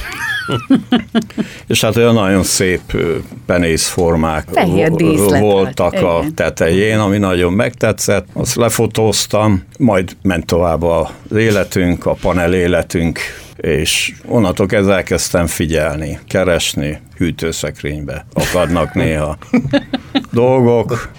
és hát olyan nagyon szép penészformák voltak a tetején, ami nagyon megtetszett. Azt lefotóztam, majd ment tovább az életünk, a panel életünk, és onnantól kezdve elkezdtem figyelni, keresni, hűtőszekrénybe akadnak néha dolgok,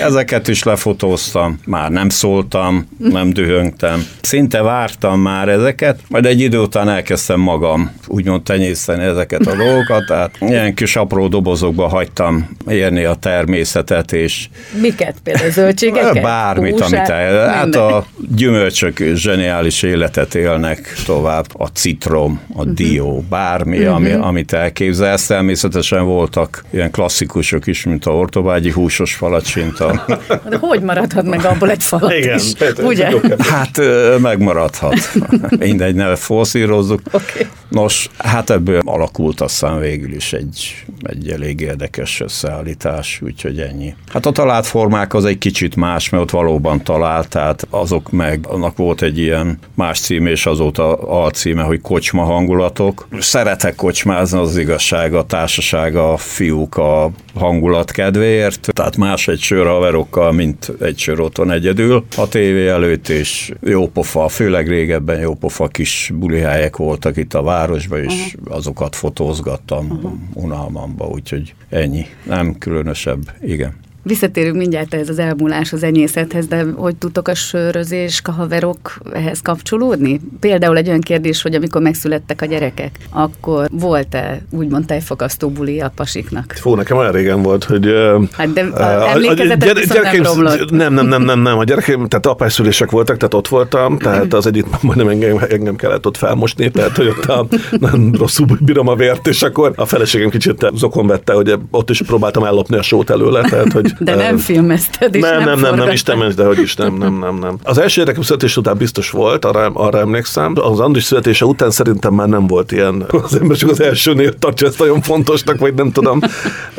Ezeket is lefotóztam, már nem szóltam, nem dühöngtem. Szinte vártam már ezeket, majd egy idő után elkezdtem magam úgymond tenyészteni ezeket a dolgokat, tehát ilyen kis apró dobozokba hagytam érni a természetet, és... Miket például? Zöldségeket? Bármit, Húsát, amit el, Hát a gyümölcsök zseniális életet élnek tovább. A citrom, a uh-huh. dió, bármi, uh-huh. ami, amit elképzelsz. Természetesen voltak ilyen klasszikusok is, mint a ortobágyi húsos falacsin, a... De hogy maradhat meg abból egy falat Igen, is? Péter, ugye? Hát megmaradhat. Mindegy, ne forszírozzuk. Okay. Nos, hát ebből alakult aztán végül is egy, egy elég érdekes összeállítás, úgyhogy ennyi. Hát a talált formák az egy kicsit más, mert ott valóban talált, tehát azok meg, annak volt egy ilyen más cím, és azóta alcíme, hogy kocsma hangulatok. Szeretek kocsmázni, az igazság, a társaság, a fiúk a hangulat kedvéért, tehát más egy sör haverokkal, mint egy sör otthon egyedül. A tévé előtt és jópofa, főleg régebben jópofa kis bulihelyek voltak itt a városban, és uh-huh. azokat fotózgattam uh-huh. unalmamba, úgyhogy ennyi. Nem különösebb, igen. Visszatérünk mindjárt ez az elmúlás az enyészethez, de hogy tudtok a sörözés, a haverok ehhez kapcsolódni? Például egy olyan kérdés, hogy amikor megszülettek a gyerekek, akkor volt-e úgymond tejfakasztó buli a pasiknak? Fú, nekem olyan régen volt, hogy... Hát de a, emlékezetet a, a, gyerekeim, nem romlott. Nem, nem, nem, nem, nem. A gyerekeim, tehát apászülések voltak, tehát ott voltam, tehát az egyik majdnem engem, engem kellett ott felmosni, tehát hogy ott a, nem rosszul bírom a vért, és akkor a feleségem kicsit zokon vette, hogy ott is próbáltam ellopni a sót előle, tehát hogy de nem filmezted, és nem, nem, nem, nem, Isten de hogy is nem, nem, nem, nem. Az első gyerekem születés után biztos volt, arra, arra emlékszem. Az Andris születése után szerintem már nem volt ilyen. Az ember csak az elsőnél tartja ezt nagyon fontosnak, vagy nem tudom.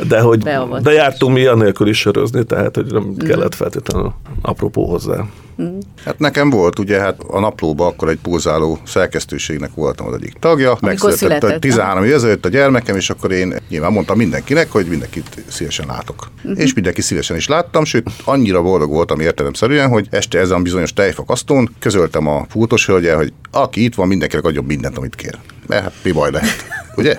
De hogy de jártunk mi anélkül is sörözni, tehát hogy nem mhm. kellett feltétlenül apropó hozzá. Hát nekem volt, ugye, hát a naplóban akkor egy pulzáló szerkesztőségnek voltam az egyik tagja. Megszületett 13 év ezelőtt a gyermekem, és akkor én nyilván mondtam mindenkinek, hogy mindenkit szívesen látok. Uh-huh. És mindenki szívesen is láttam, sőt, annyira boldog voltam értelemszerűen, hogy este ezen a bizonyos tejfakasztón közöltem a pultos hölgyel, hogy aki itt van, mindenkinek adjon mindent, amit kér. Mert hát mi baj lehet, ugye?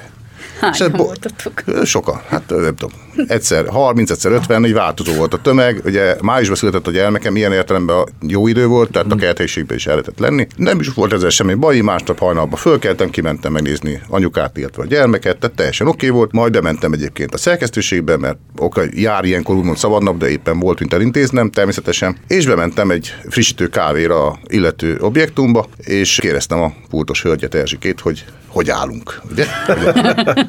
Hányan voltatok? Sokan, hát nem tudom. Egyszer 30, egyszer 50, egy változó volt a tömeg. Ugye májusban született a gyermekem, ilyen értelemben jó idő volt, tehát a mhm. kerthelyiségben is el lehetett lenni. Nem is volt ezzel semmi baj, másnap hajnalban fölkeltem, kimentem megnézni anyukát, illetve a gyermeket, tehát teljesen oké okay volt. Majd bementem egyébként a szerkesztőségbe, mert oké, jár ilyenkor úgymond szabadnap, de éppen volt, mint elintéznem természetesen. És bementem egy frissítő kávéra illető objektumba, és kérdeztem a pultos hölgyet Erzsikét, hogy hogy állunk, ugye?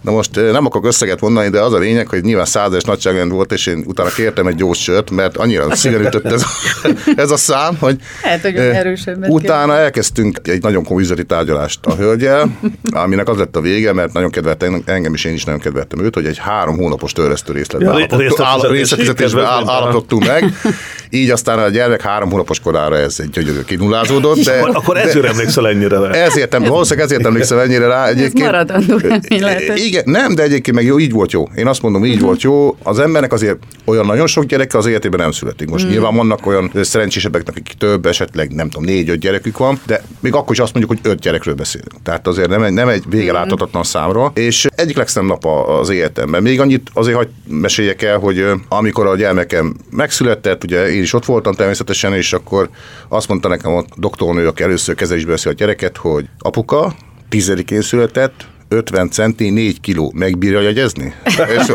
Na most nem akarok összeget mondani, de az a lényeg, hogy nyilván százas nagyságrend volt, és én utána kértem egy gyors sört, mert annyira szíven ütött ez, ez a szám, hogy, hát, hogy erősebbet utána kell. elkezdtünk egy nagyon komoly üzleti tárgyalást a hölgyel, aminek az lett a vége, mert nagyon kedvelte engem is, én is nagyon kedvettem őt, hogy egy három hónapos törlesztő részletben ja, részletfizetésben állapodtunk meg. Így aztán a gyermek három hónapos korára ez egy gyönyörű kinullázódott. De, akkor ezért emlékszel ennyire rá. Ezért, valószínűleg ezért emlékszel ennyire rá. Egyébként, ez maradandó Igen, nem, de egyébként meg jó, így volt jó. Én azt mondom, így uh-huh. volt jó. Az embernek azért olyan nagyon sok gyereke az életében nem születik. Most uh-huh. nyilván vannak olyan szerencsésebbek, akik több, esetleg nem tudom, négy-öt gyerekük van, de még akkor is azt mondjuk, hogy öt gyerekről beszélünk. Tehát azért nem egy, nem egy vége láthatatlan számra. És egyik legszebb nap az életemben. Még annyit azért hogy meséljek el, hogy amikor a gyermekem megszületett, ugye én is ott voltam természetesen, és akkor azt mondta nekem a doktornő, aki először kezelésbe veszi a gyereket, hogy apuka, tizedikén született, 50 centi, 4 kiló, megbírja jegyezni? és,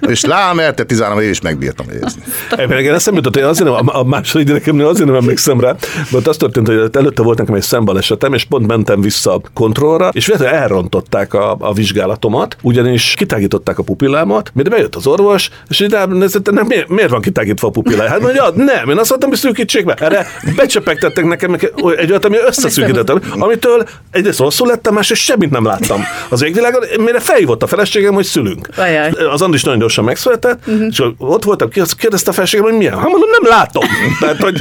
és lám, elte 13 év, és megbírtam jegyezni. Én eszembe jutott, hogy azért nem, a második gyerekemnél azért nem emlékszem rá, mert az történt, hogy előtte volt nekem egy szembalesetem, és pont mentem vissza a kontrollra, és véletlenül elrontották a, a vizsgálatomat, ugyanis kitágították a pupillámat, mire bejött az orvos, és ide nem, miért, miért van kitágítva a pupillája? Hát mondja, nem, én azt mondtam, hogy szűkítsék be. Erre becsepegtettek nekem egy olyat, ami összeszűkítettem, amitől egyrészt rosszul lettem, másrészt semmit nem láttam az égvilágon, mire felhívott a feleségem, hogy szülünk. Ajaj. Az Andis nagyon gyorsan megszületett, uh-huh. és ott voltam, kérdezte a feleségem, hogy milyen. Hát mondom, nem látom. Tehát, hogy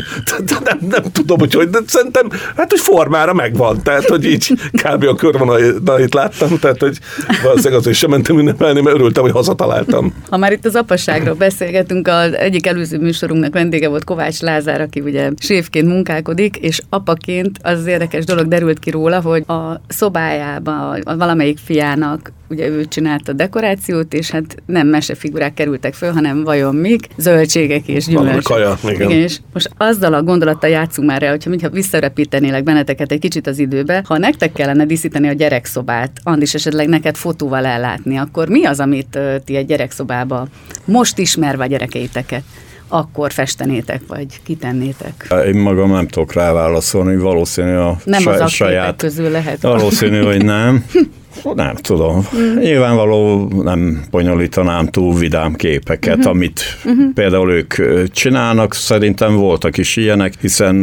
nem, nem tudom, hogy hogy, de szerintem, hát, hogy formára megvan. Tehát, hogy így kb. a körvonalait láttam, tehát, hogy valószínűleg azért sem mentem ünnepelni, mert örültem, hogy hazataláltam. Ha már itt az apasságról beszélgetünk, az egyik előző műsorunknak vendége volt Kovács Lázár, aki ugye séfként munkálkodik, és apaként az, az érdekes dolog derült ki róla, hogy a szobájában valamelyik fiának ugye ő csinálta a dekorációt, és hát nem mesefigurák kerültek föl, hanem vajon mik, zöldségek és gyümölcsök. Kaja, igen. igen. és most azzal a gondolattal játszunk már el, hogyha mintha visszarepítenélek benneteket egy kicsit az időbe, ha nektek kellene díszíteni a gyerekszobát, Andis esetleg neked fotóval ellátni, akkor mi az, amit ti egy gyerekszobába most ismerve a gyerekeiteket akkor festenétek, vagy kitennétek? Én magam nem tudok rá válaszolni, valószínű a nem saj, az saját közül lehet. Valószínű, hogy nem. Nem tudom. Mm. Nyilvánvaló nem bonyolítanám túl vidám képeket, mm-hmm. amit mm-hmm. például ők csinálnak. Szerintem voltak is ilyenek, hiszen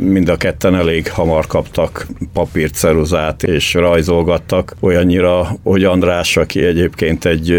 mind a ketten elég hamar kaptak papírt, ceruzát és rajzolgattak. Olyannyira, hogy András, aki egyébként egy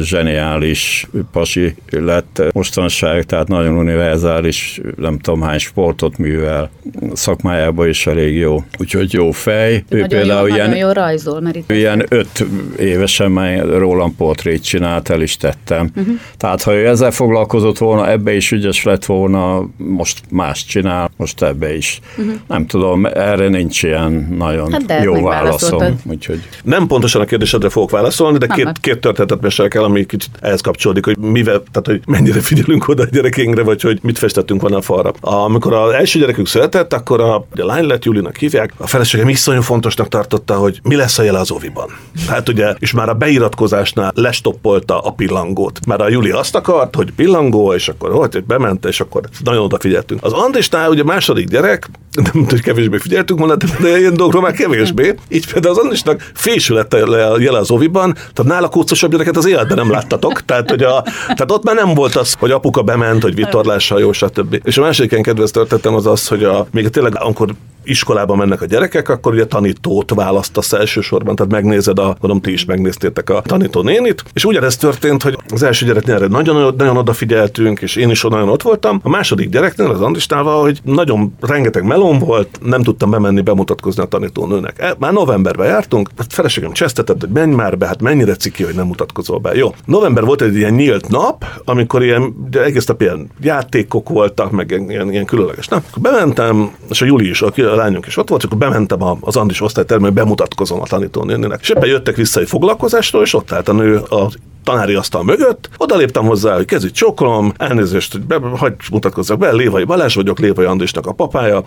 zseniális pasi lett mostanság, tehát nagyon univerzális, nem tudom hány sportot művel, szakmájában is elég jó. Úgyhogy jó fej. Ő nagyon például jó, ilyen, nagyon jó rajzol, mert itt ilyen öt évesen már rólam portrét csinált, el is tettem. Uh-huh. Tehát ha ő ezzel foglalkozott volna, ebbe is ügyes lett volna, most más csinál, most ebbe is. Uh-huh. Nem tudom, erre nincs ilyen nagyon hát jó válaszom. Úgyhogy... Nem pontosan a kérdésedre fogok válaszolni, de két, két történetet mesélek el, ami kicsit ehhez kapcsolódik, hogy mivel, tehát hogy mennyire figyelünk oda a gyerekénkre, vagy hogy mit festettünk volna a falra. Amikor az első gyerekük született, akkor a, a lány lett Julinak hívják, a feleségem iszonyú fontosnak tartotta, hogy mi lesz a jele az oviban. Hát ugye, és már a beiratkozásnál lestoppolta a pillangót. Már a Juli azt akart, hogy pillangó, és akkor hogy bement, és akkor nagyon odafigyeltünk. Az Andrisnál ugye második gyerek, nem hogy kevésbé figyeltünk volna, de ilyen dolgokról már kevésbé. Így például az Andrisnak fésülete jele az oviban, tehát nála kócosabb gyereket az életben nem láttatok. Tehát, hogy a, tehát ott már nem volt az, hogy apuka bement, hogy vitorlással jó, stb. És a második ilyen kedves történetem az az, hogy a, még tényleg, amikor iskolába mennek a gyerekek, akkor ugye tanítót választasz elsősorban, tehát megnézed a, mondom, ti is megnéztétek a tanító nénit, és ugyanez történt, hogy az első gyereknél nagyon, nagyon odafigyeltünk, és én is nagyon ott voltam. A második gyereknél, az Andristával, hogy nagyon rengeteg melón volt, nem tudtam bemenni bemutatkozni a tanítónőnek. E, már novemberben jártunk, a feleségem csesztetett, hogy menj már be, hát mennyire ciki, hogy nem mutatkozol be. Jó. November volt egy ilyen nyílt nap, amikor ilyen egész nap ilyen játékok voltak, meg ilyen, ilyen különleges nap. Bementem, és a Juli is, a lányunk is ott volt, akkor bementem az Andis osztálytermbe, bemutatkozom a tanítónéninek. És ebben jöttek vissza egy foglalkozástól, és ott állt a nő a tanári asztal mögött, oda léptem hozzá, hogy kezit csókolom, elnézést, hogy be, hagyj mutatkozzak be, Lévai Balázs vagyok, Lévai Andrisnak a papája,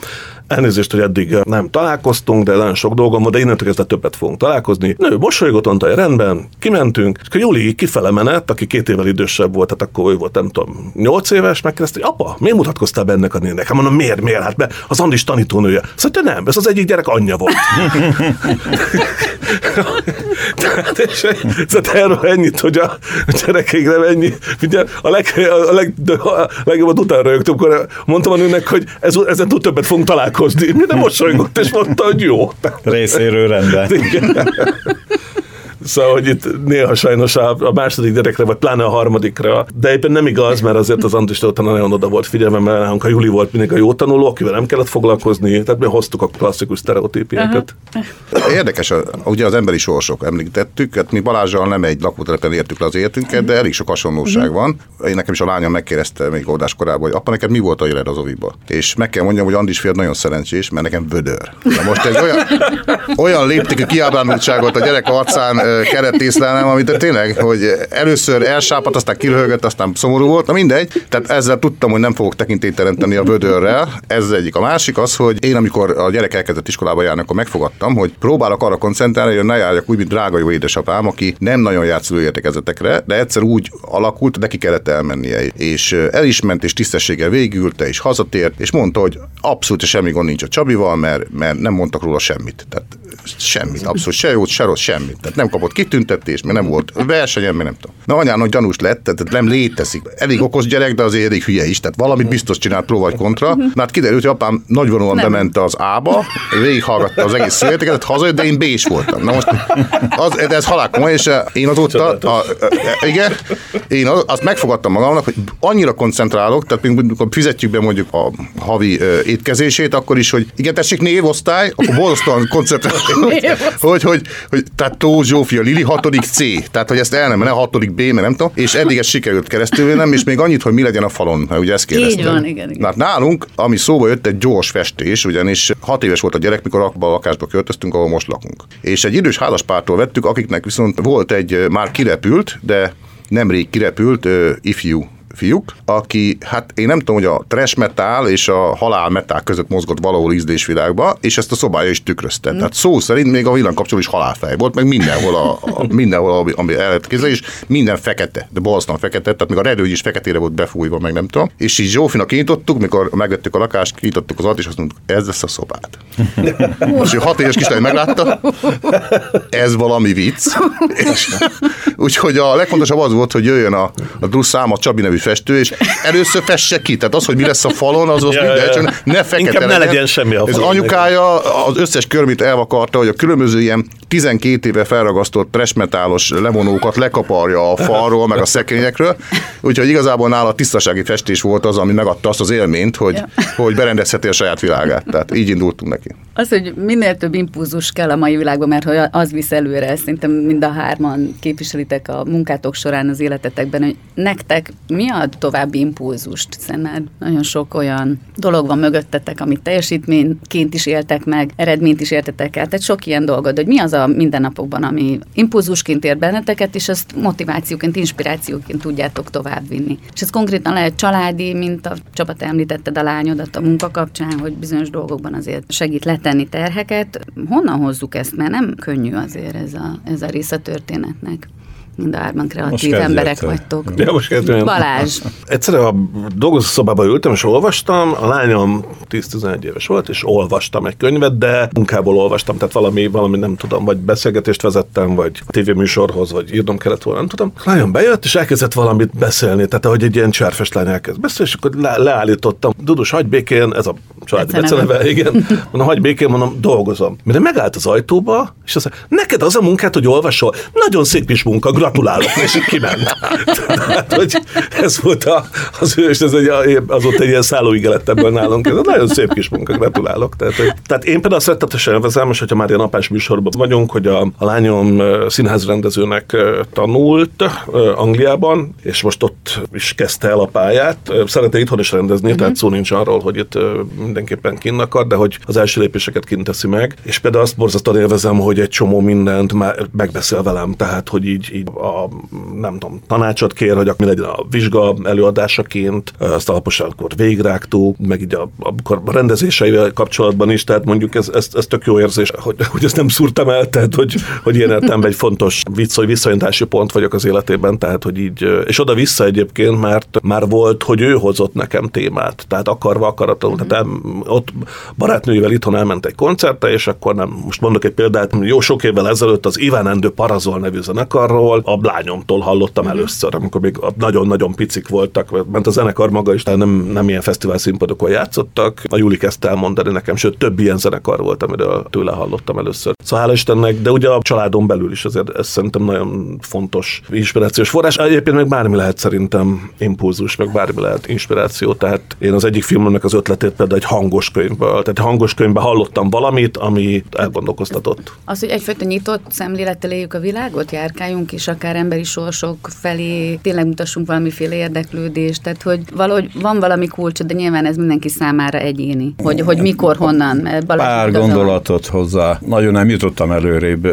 elnézést, hogy eddig nem találkoztunk, de nagyon sok dolgom van, de innentől kezdve többet fogunk találkozni. Nő mosolygott, mondta, hogy rendben, kimentünk, és akkor Juli kifele menet, aki két évvel idősebb volt, tehát akkor ő volt, nem tudom, nyolc éves, megkérdezte, hogy apa, miért mutatkoztál bennek a nének? Hát mondom, miért, miért? Hát be, az Andis tanítónője. Szóval nem, ez az egyik gyerek anyja volt. Tehát, és, szóval erről ennyit, hogy a gyerekeik nem ennyi. Ugye a, leg, a, leg, a legjobbat utána rögtünk, akkor mondtam a nőnek, hogy ez, ezen túl többet fogunk találkozni. Mi nem mosolygott, és mondta, hogy jó. Részéről rendben. Szóval, hogy itt néha sajnos a, a második gyerekre, vagy pláne a harmadikra, de éppen nem igaz, mert azért az Andris utána nagyon oda volt figyelme, mert nálunk a Juli volt mindig a jó tanuló, akivel nem kellett foglalkozni, tehát mi hoztuk a klasszikus sztereotípiákat. Érdekes, ugye az emberi sorsok említettük, hát mi Balázsral nem egy lakótelepen értük le az életünket, de elég sok hasonlóság van. Én nekem is a lányom megkérdezte még oldás korábban, hogy apa, neked mi volt a jeled az oviba? És meg kell mondjam, hogy Andris fél nagyon szerencsés, mert nekem vödör. Na most egy olyan, olyan léptékű kiábrándultságot a gyerek arcán keretészlelnem, amit tényleg, hogy először elsápadt, aztán kiröhögött, aztán szomorú volt, na mindegy. Tehát ezzel tudtam, hogy nem fogok tekintélyt teremteni a vödörrel. Ez az egyik. A másik az, hogy én, amikor a gyerek elkezdett iskolába járni, akkor megfogadtam, hogy próbálok arra koncentrálni, hogy ne járjak úgy, mint drága jó édesapám, aki nem nagyon jár értekezetekre, de egyszer úgy alakult, neki kellett elmennie. És el is ment, és tisztességgel végülte, és hazatért, és mondta, hogy abszolút semmi gond nincs a Csabival, mert, mert nem mondtak róla semmit. Tehát semmit, abszolút se jót, se rossz, semmit. Tehát nem kapott kitüntetés, mert nem volt versenyen, mert nem tudom. Na anyának gyanús lett, tehát nem létezik. Elég okos gyerek, de azért elég hülye is. Tehát valamit biztos csinált pró vagy kontra. Na hát kiderült, hogy apám nagyvonalúan bement az A-ba, végighallgatta az egész születeket, hazajött, de én b voltam. Na most az, de ez halál komoly, és eh, én azóta, a, a, a, igen, én azt megfogadtam magamnak, hogy annyira koncentrálok, tehát amikor fizetjük be mondjuk a havi étkezését, akkor is, hogy igen, tessék névosztály, akkor borzasztóan koncentrálok, hogy, hogy, hogy, hogy, tehát Tóth Zsófia Lili, hatodik C, tehát hogy ezt el nem, ne hatodik B, mert nem tudom, és eddig ez sikerült keresztül nem, és még annyit, hogy mi legyen a falon, mert ugye ezt kérdeztem. Így van, igen, igen. Na, hát nálunk, ami szóba jött, egy gyors festés, ugyanis hat éves volt a gyerek, mikor abba a lakásba költöztünk, ahol most lakunk. És egy idős házaspártól vettük, akiknek viszont volt egy már kirepült, de nemrég kirepült uh, ifjú fiúk, aki, hát én nem tudom, hogy a trash metal és a halál metal között mozgott valahol ízdésvilágba, és ezt a szobája is tükrözte. Mm. Tehát szó szerint még a villanykapcsoló is halálfej volt, meg mindenhol, a, a mindenhol ami, ami el lehet kézzel, és minden fekete, de balsztan fekete, tehát még a redő is feketére volt befújva, meg nem tudom. És így Zsófinak kinyitottuk, mikor megvettük a lakást, kinyitottuk az alt, és azt mondtuk, ez lesz a szobát. és hat éves kislány meglátta, ez valami vicc. úgyhogy a legfontosabb az volt, hogy jöjjön a, a Drusszám, a Csabi nevű festő, és először fesse ki. Tehát az, hogy mi lesz a falon, az az ja, minden, csak ne fekete Inkább ne legyen semmi a Ez anyukája az összes körmit elvakarta, hogy a különböző ilyen 12 éve felragasztott presmetálos levonókat lekaparja a falról, meg a szekrényekről. Úgyhogy igazából nála tisztasági festés volt az, ami megadta azt az élményt, hogy, ja. hogy berendezheti a saját világát. Tehát így indultunk neki. Az, hogy minél több impulzus kell a mai világban, mert hogy az visz előre, szerintem mind a hárman képviselitek a munkátok során az életetekben, hogy nektek mi a további impulzust, hiszen már nagyon sok olyan dolog van mögöttetek, amit teljesítményként is éltek meg, eredményt is értetek el, tehát sok ilyen dolgod, hogy mi az a mindennapokban, ami impulzusként ér benneteket, és azt motivációként, inspirációként tudjátok továbbvinni. És ez konkrétan lehet családi, mint a csapat említetted a lányodat a munka kapcsán, hogy bizonyos dolgokban azért segít letenni terheket. Honnan hozzuk ezt? Mert nem könnyű azért ez a, ez a része történetnek mind a hárman kreatív emberek vagytok. Ja, most kezdődjön. Balázs. Egyszerűen a dolgozó szobába ültem, és olvastam, a lányom 10-11 éves volt, és olvastam egy könyvet, de munkából olvastam, tehát valami, valami nem tudom, vagy beszélgetést vezettem, vagy tévéműsorhoz, vagy írnom kellett volna, nem tudom. A lányom bejött, és elkezdett valamit beszélni, tehát ahogy egy ilyen cserfes lány elkezd beszélni, és akkor le, leállítottam. Dudus, hagyj békén, ez a családi beceneve, igen. Mondom, hagyj békén, mondom, dolgozom. Mire megállt az ajtóba, és azt mondja, neked az a munkát, hogy olvasol, nagyon szép is munka, gratulálok, és így kiment. Tehát, hogy ez volt a, az ő, és ez egy, az ott egy ilyen szállóige lett ebből nálunk. Ez nagyon szép kis munka, gratulálok. Tehát, hogy, tehát én például azt rettetesen vezem, és hogyha már ilyen apás műsorban vagyunk, hogy a, a lányom színházrendezőnek tanult Angliában, és most ott is kezdte el a pályát. Szeretne itthon is rendezni, uh-huh. tehát szó nincs arról, hogy itt mindenképpen kinn akar, de hogy az első lépéseket kint teszi meg. És például azt borzasztóan élvezem, hogy egy csomó mindent már megbeszél velem, tehát hogy így, így a, nem tudom, tanácsot kér, hogy mi legyen a vizsga előadásaként, azt alaposan akkor végrágtuk, meg így a, amikor a rendezéseivel kapcsolatban is, tehát mondjuk ez, ez, ez tök jó érzés, hogy, hogy ezt nem szúrtam el, tehát hogy, hogy ilyen értelemben egy fontos vicc, hogy visszajentási pont vagyok az életében, tehát hogy így, és oda-vissza egyébként, mert már volt, hogy ő hozott nekem témát, tehát akarva, akaratlanul, tehát ott barátnőivel itthon elment egy koncertre, és akkor nem, most mondok egy példát, jó sok évvel ezelőtt az Iván Endő Parazol nevű zenekarról a lányomtól hallottam mm-hmm. először, amikor még nagyon-nagyon picik voltak, ment a zenekar maga is, nem, nem ilyen fesztivál színpadokon játszottak. A Juli kezdte elmondani nekem, sőt több ilyen zenekar volt, amiről tőle hallottam először. Szóval hála Istennek, de ugye a családon belül is azért ez szerintem nagyon fontos inspirációs forrás. Egyébként meg bármi lehet szerintem impulzus, meg bármi lehet inspiráció. Tehát én az egyik filmnek az ötletét például egy hangos könyvből, tehát hangos könyvben hallottam valamit, ami elgondolkoztatott. Az, hogy egyfajta nyitott szemlélettel éljük a világot, járkáljunk, és akár emberi sorsok felé tényleg mutassunk valamiféle érdeklődést, tehát hogy valahogy van valami kulcs, de nyilván ez mindenki számára egyéni, hogy, hogy mikor, honnan. Pár gondolatot hozzá. Nagyon nem jutottam előrébb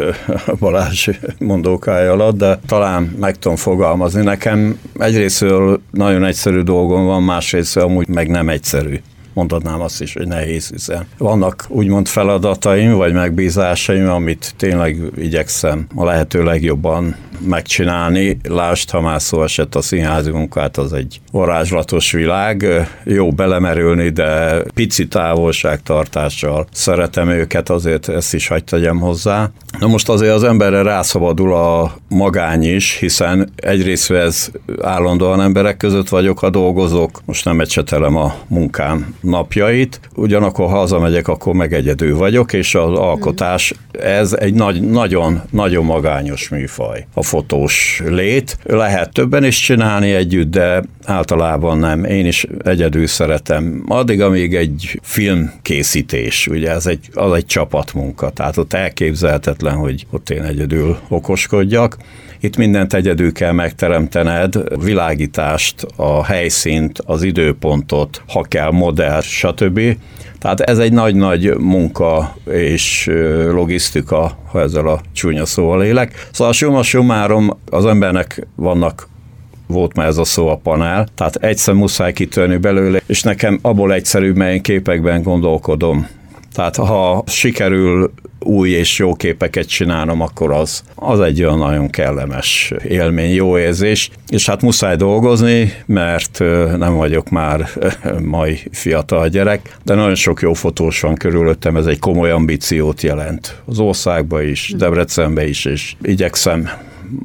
Balázs mondókája alatt, de talán meg tudom fogalmazni. Nekem egyrésztről nagyon egyszerű dolgom van, másrészt amúgy meg nem egyszerű mondhatnám azt is, hogy nehéz, hiszen vannak úgymond feladataim, vagy megbízásaim, amit tényleg igyekszem a lehető legjobban megcsinálni. Lásd, ha már szó esett a színházi munkát, az egy varázslatos világ. Jó belemerülni, de pici távolságtartással szeretem őket, azért ezt is hagyd tegyem hozzá. Na most azért az emberre rászabadul a magány is, hiszen egyrészt ez állandóan emberek között vagyok, ha dolgozok, most nem ecsetelem a munkám napjait, ugyanakkor ha hazamegyek, akkor meg egyedül vagyok, és az alkotás, ez egy nagy, nagyon, nagyon magányos műfaj. A fotós lét. Lehet többen is csinálni együtt, de általában nem. Én is egyedül szeretem. Addig, amíg egy filmkészítés, ugye ez egy, az egy csapatmunka, tehát ott elképzelhetetlen, hogy ott én egyedül okoskodjak. Itt mindent egyedül kell megteremtened, világítást, a helyszínt, az időpontot, ha kell modell, stb. Tehát ez egy nagy-nagy munka és logisztika, ha ezzel a csúnya szóval élek. Szóval summa summarum az embernek vannak volt már ez a szó a panel, tehát egyszer muszáj kitörni belőle, és nekem abból egyszerűbb, melyen képekben gondolkodom. Tehát ha sikerül új és jó képeket csinálnom, akkor az, az egy olyan nagyon kellemes élmény, jó érzés. És hát muszáj dolgozni, mert nem vagyok már mai fiatal gyerek, de nagyon sok jó fotós van körülöttem, ez egy komoly ambíciót jelent. Az országba is, Debrecenbe is, és igyekszem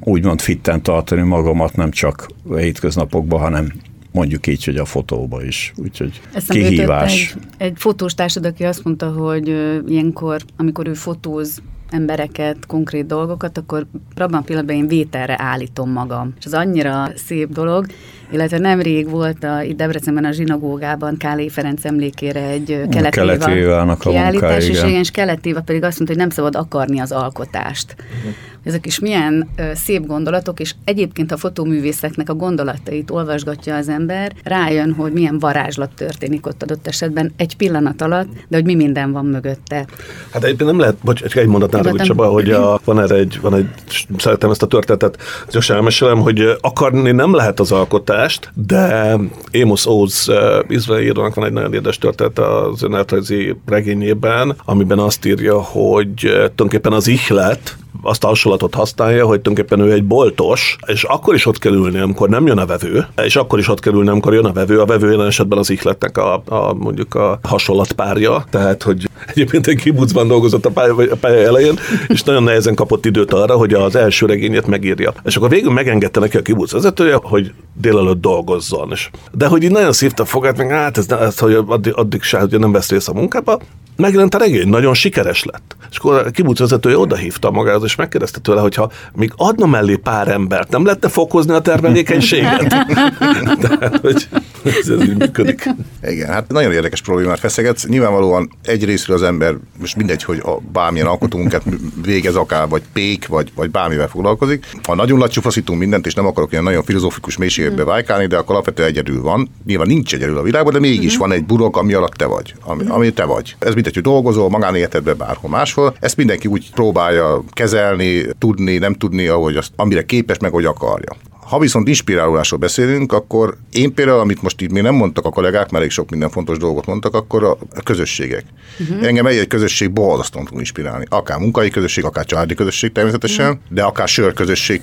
úgymond fitten tartani magamat, nem csak hétköznapokban, hanem mondjuk így, hogy a fotóba is. Úgyhogy Eszembe kihívás. Egy, egy fotós társad, aki azt mondta, hogy ilyenkor, amikor ő fotóz embereket, konkrét dolgokat, akkor abban a pillanatban én vételre állítom magam. És az annyira szép dolog, illetve nemrég volt a, itt Debrecenben a zsinagógában Kálé Ferenc emlékére egy keletéva kiállítás, és igen, és keletéva pedig azt mondta, hogy nem szabad akarni az alkotást. Uh-huh ezek is milyen ö, szép gondolatok, és egyébként a fotóművészeknek a gondolatait olvasgatja az ember, rájön, hogy milyen varázslat történik ott adott esetben egy pillanat alatt, de hogy mi minden van mögötte. Hát egyébként nem lehet, bocs, egy mondatnál, hogy Csaba, hogy a, van erre egy, van egy, szeretem ezt a történetet, gyorsan elmesélem, hogy akarni nem lehet az alkotást, de Amos Oz izraeli van egy nagyon érdekes történet az önéletrajzi regényében, amiben azt írja, hogy tulajdonképpen az ihlet, azt a hasonlatot használja, hogy tulajdonképpen ő egy boltos, és akkor is ott kell ülni, amikor nem jön a vevő, és akkor is ott kell ülni, amikor jön a vevő. A vevő jelen esetben az ihletnek a, a mondjuk a hasonlatpárja, tehát hogy egyébként egy kibucban dolgozott a pálya, a pálya elején, és nagyon nehezen kapott időt arra, hogy az első regényét megírja. És akkor végül megengedte neki a kibuc vezetője, hogy délelőtt dolgozzon. És, de hogy így nagyon szívta fogát, meg hát ez, ez hogy addig, addig se, hogy nem vesz részt a munkába, megjelent a regény, nagyon sikeres lett. És akkor a kibuc vezetője odahívta magához, és megkérdezte tőle, hogyha még adna mellé pár embert, nem lehetne fokozni a termelékenységet? Tehát, hogy ez így működik. Igen, hát nagyon érdekes problémát feszegetsz. Nyilvánvalóan egyrésztről az ember, most mindegy, hogy a bármilyen alkotómunkát végez akár, vagy pék, vagy, vagy bármivel foglalkozik. Ha nagyon lassú faszítunk mindent, és nem akarok ilyen nagyon filozófikus mélységekbe vájkálni, de akkor alapvetően egyedül van. Nyilván nincs egyedül a világban, de mégis van egy burok, ami alatt te vagy, ami, ami te vagy. Ez mindegy, hogy dolgozol, magánéletedben, bárhol máshol. Ezt mindenki úgy próbálja kezelni, tudni, nem tudni, ahogy azt, amire képes, meg hogy akarja. Ha viszont inspirálásról beszélünk, akkor én például, amit most itt még nem mondtak a kollégák, mert elég sok minden fontos dolgot mondtak, akkor a közösségek. Uh-huh. Engem egy, egy közösség borzasztóan tud inspirálni. Akár munkai közösség, akár családi közösség természetesen, uh-huh. de akár sör közösség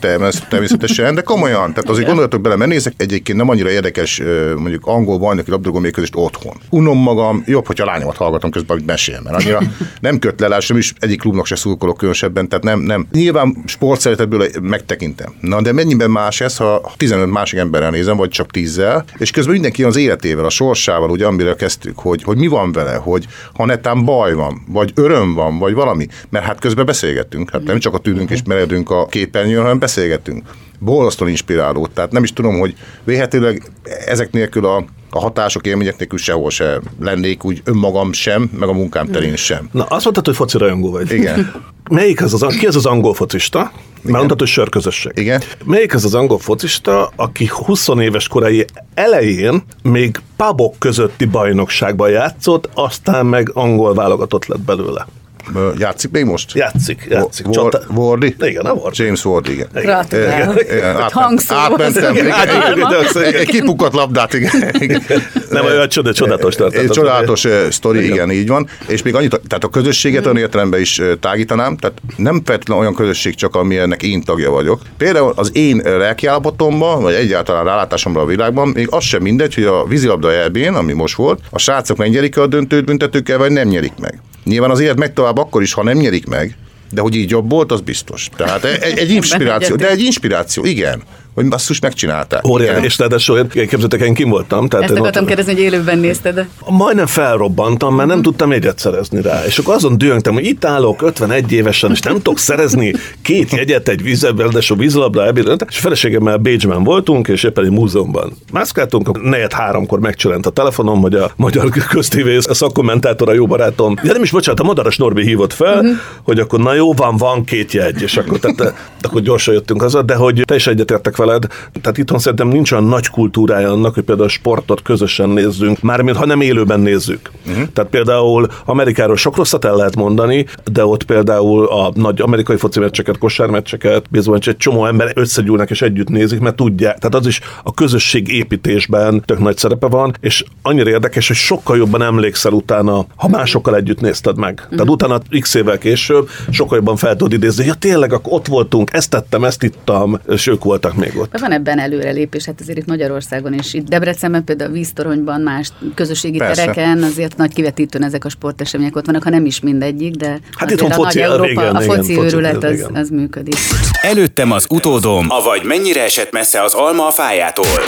természetesen, de komolyan. Tehát azért gondolatok bele, mert nézek egyébként nem annyira érdekes, mondjuk angol bajnoki labdarúgó mérkőzést otthon. Unom magam, jobb, hogyha lányomat hallgatom közben, hogy mesél, mert annyira nem kötlelás, nem is egyik klubnak se szurkolok különösebben, tehát nem, nem. Nyilván sportszeretetből megtekintem. Na, de mennyiben más ez, lesz, ha 15 másik emberrel nézem, vagy csak 10 és közben mindenki az életével, a sorsával, ugye, amire kezdtük, hogy, hogy mi van vele, hogy ha netán baj van, vagy öröm van, vagy valami, mert hát közben beszélgetünk, hát nem csak a tűnünk és meredünk a képernyőn, hanem beszélgetünk. Borzasztóan inspiráló, tehát nem is tudom, hogy véhetőleg ezek nélkül a a hatások, élmények nélkül sehol se lennék, úgy önmagam sem, meg a munkám terén sem. Na, azt mondtad, hogy foci rajongó vagy. Igen. Melyik az az, ki az az angol focista? Már mondtad, hogy sörközösség. Igen. Melyik az az angol focista, aki 20 éves korai elején még pubok közötti bajnokságban játszott, aztán meg angol válogatott lett belőle? Játszik még most? Játszik, játszik. War, Wardy? Igen, a Wardy. James Ward, igen. Gratulálok. Átmentem. Egy kipukat labdát, igen. Nem olyan csoda, csodálatos történet. Csodálatos sztori, igen, így van. És még annyit, tehát a közösséget olyan értelemben is tágítanám, tehát nem feltétlenül olyan közösség csak, amilyennek én tagja vagyok. Például az én lelkiállapotomban, vagy egyáltalán rálátásomra a világban, még az sem mindegy, hogy a vízilabda elbén, ami most volt, a srácok megnyerik a döntőt büntetőkkel, vagy nem nyerik meg. Nyilván az élet megy tovább akkor is, ha nem nyerik meg, de hogy így jobb volt, az biztos. Tehát egy, egy inspiráció, de egy inspiráció, igen hogy basszus megcsinálták. Óriási, és ráadásul én kim voltam. Tehát Ezt akartam ott, kérdezni, hogy élőben nézted. Majdnem felrobbantam, mert nem tudtam jegyet szerezni rá. És akkor azon dühöngtem, hogy itt állok 51 évesen, és nem tudok szerezni két jegyet egy vízebben, de so vízlabda ebédre. És feleségemmel Bécsben voltunk, és éppen egy múzeumban mászkáltunk. Negyed háromkor megcsilent a telefonom, hogy a magyar köztévész a szakkommentátora jó barátom. Ja nem is bocsánat, a Madaras Norbi hívott fel, uh-huh. hogy akkor na jó, van, van két jegy, és akkor, tehát, akkor gyorsan jöttünk haza, de hogy te is egyetértek veled. Tehát itthon szerintem nincs olyan nagy kultúrája annak, hogy például a sportot közösen nézzünk, mármint ha nem élőben nézzük. Uh-huh. Tehát például Amerikáról sok rosszat el lehet mondani, de ott például a nagy amerikai foci meccseket, kosármeccseket, bizony egy csomó ember összegyűlnek és együtt nézik, mert tudják. Tehát az is a közösség építésben tök nagy szerepe van, és annyira érdekes, hogy sokkal jobban emlékszel utána, ha másokkal együtt nézted meg. Uh-huh. Tehát utána x évvel később sokkal jobban fel tudod idézni, ja tényleg, akkor ott voltunk, ezt tettem, ezt ittam, és ők voltak még ott. Van ebben előrelépés, hát azért itt Magyarországon is, itt Debrecenben például a víztoronyban, más közösségi Persze. tereken azért nagy kivetítőn ezek a sportesemények ott vannak, ha nem is mindegyik, de hát itt a foci, nagy Európa, régen, a foci igen, őrület az, az működik. Előttem az utódom, avagy mennyire esett messze az alma a fájától.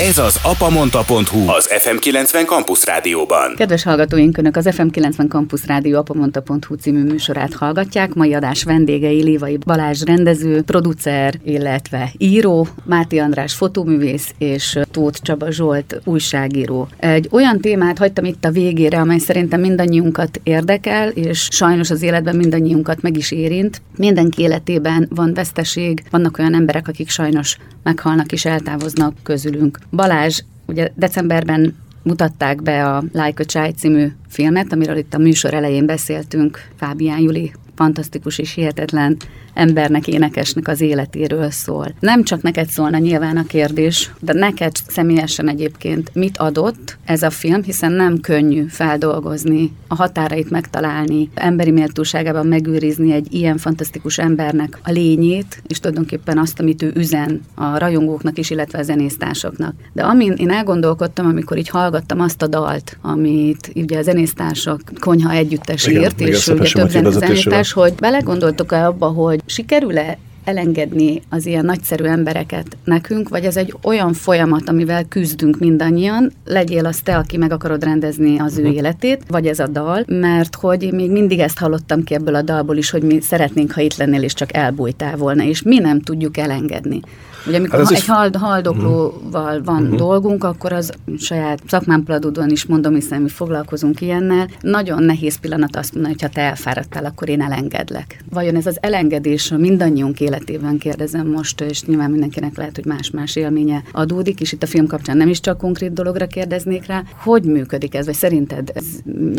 Ez az apamonta.hu, az FM90 Campus Rádióban. Kedves hallgatóink, Önök az FM90 Campus Rádió apamonta.hu című műsorát hallgatják. Mai adás vendégei Lévai Balázs rendező, producer, illetve író, Máté András fotóművész és Tóth Csaba Zsolt újságíró. Egy olyan témát hagytam itt a végére, amely szerintem mindannyiunkat érdekel, és sajnos az életben mindannyiunkat meg is érint. Mindenki életében van veszteség, vannak olyan emberek, akik sajnos meghalnak és eltávoznak közülünk. Balázs, ugye decemberben mutatták be a Like a Child című filmet, amiről itt a műsor elején beszéltünk Fábián Juli fantasztikus és hihetetlen embernek, énekesnek az életéről szól. Nem csak neked szólna nyilván a kérdés, de neked személyesen egyébként mit adott ez a film, hiszen nem könnyű feldolgozni, a határait megtalálni, emberi méltóságában megőrizni egy ilyen fantasztikus embernek a lényét, és tulajdonképpen azt, amit ő üzen a rajongóknak is, illetve a zenésztársoknak. De amin én elgondolkodtam, amikor így hallgattam azt a dalt, amit ugye a zenésztársak konyha együttes írt, és igen, ugye több zenésztárs, hogy belegondoltok-e abba, hogy sikerül-e elengedni az ilyen nagyszerű embereket nekünk, vagy ez egy olyan folyamat, amivel küzdünk mindannyian, legyél az te, aki meg akarod rendezni az ő uh-huh. életét, vagy ez a dal, mert hogy még mindig ezt hallottam ki ebből a dalból is, hogy mi szeretnénk, ha itt lennél, és csak elbújtál volna, és mi nem tudjuk elengedni. Ugye amikor hát ha egy hald, haldoklóval van uh-huh. dolgunk, akkor az saját szakmán Pladudon is mondom, hiszen mi foglalkozunk ilyennel. Nagyon nehéz pillanat azt mondani, hogy ha te elfáradtál, akkor én elengedlek. Vajon ez az elengedés a mindannyiunk életében kérdezem most, és nyilván mindenkinek lehet, hogy más-más élménye adódik, és itt a film kapcsán nem is csak konkrét dologra kérdeznék rá. Hogy működik ez, vagy szerinted ez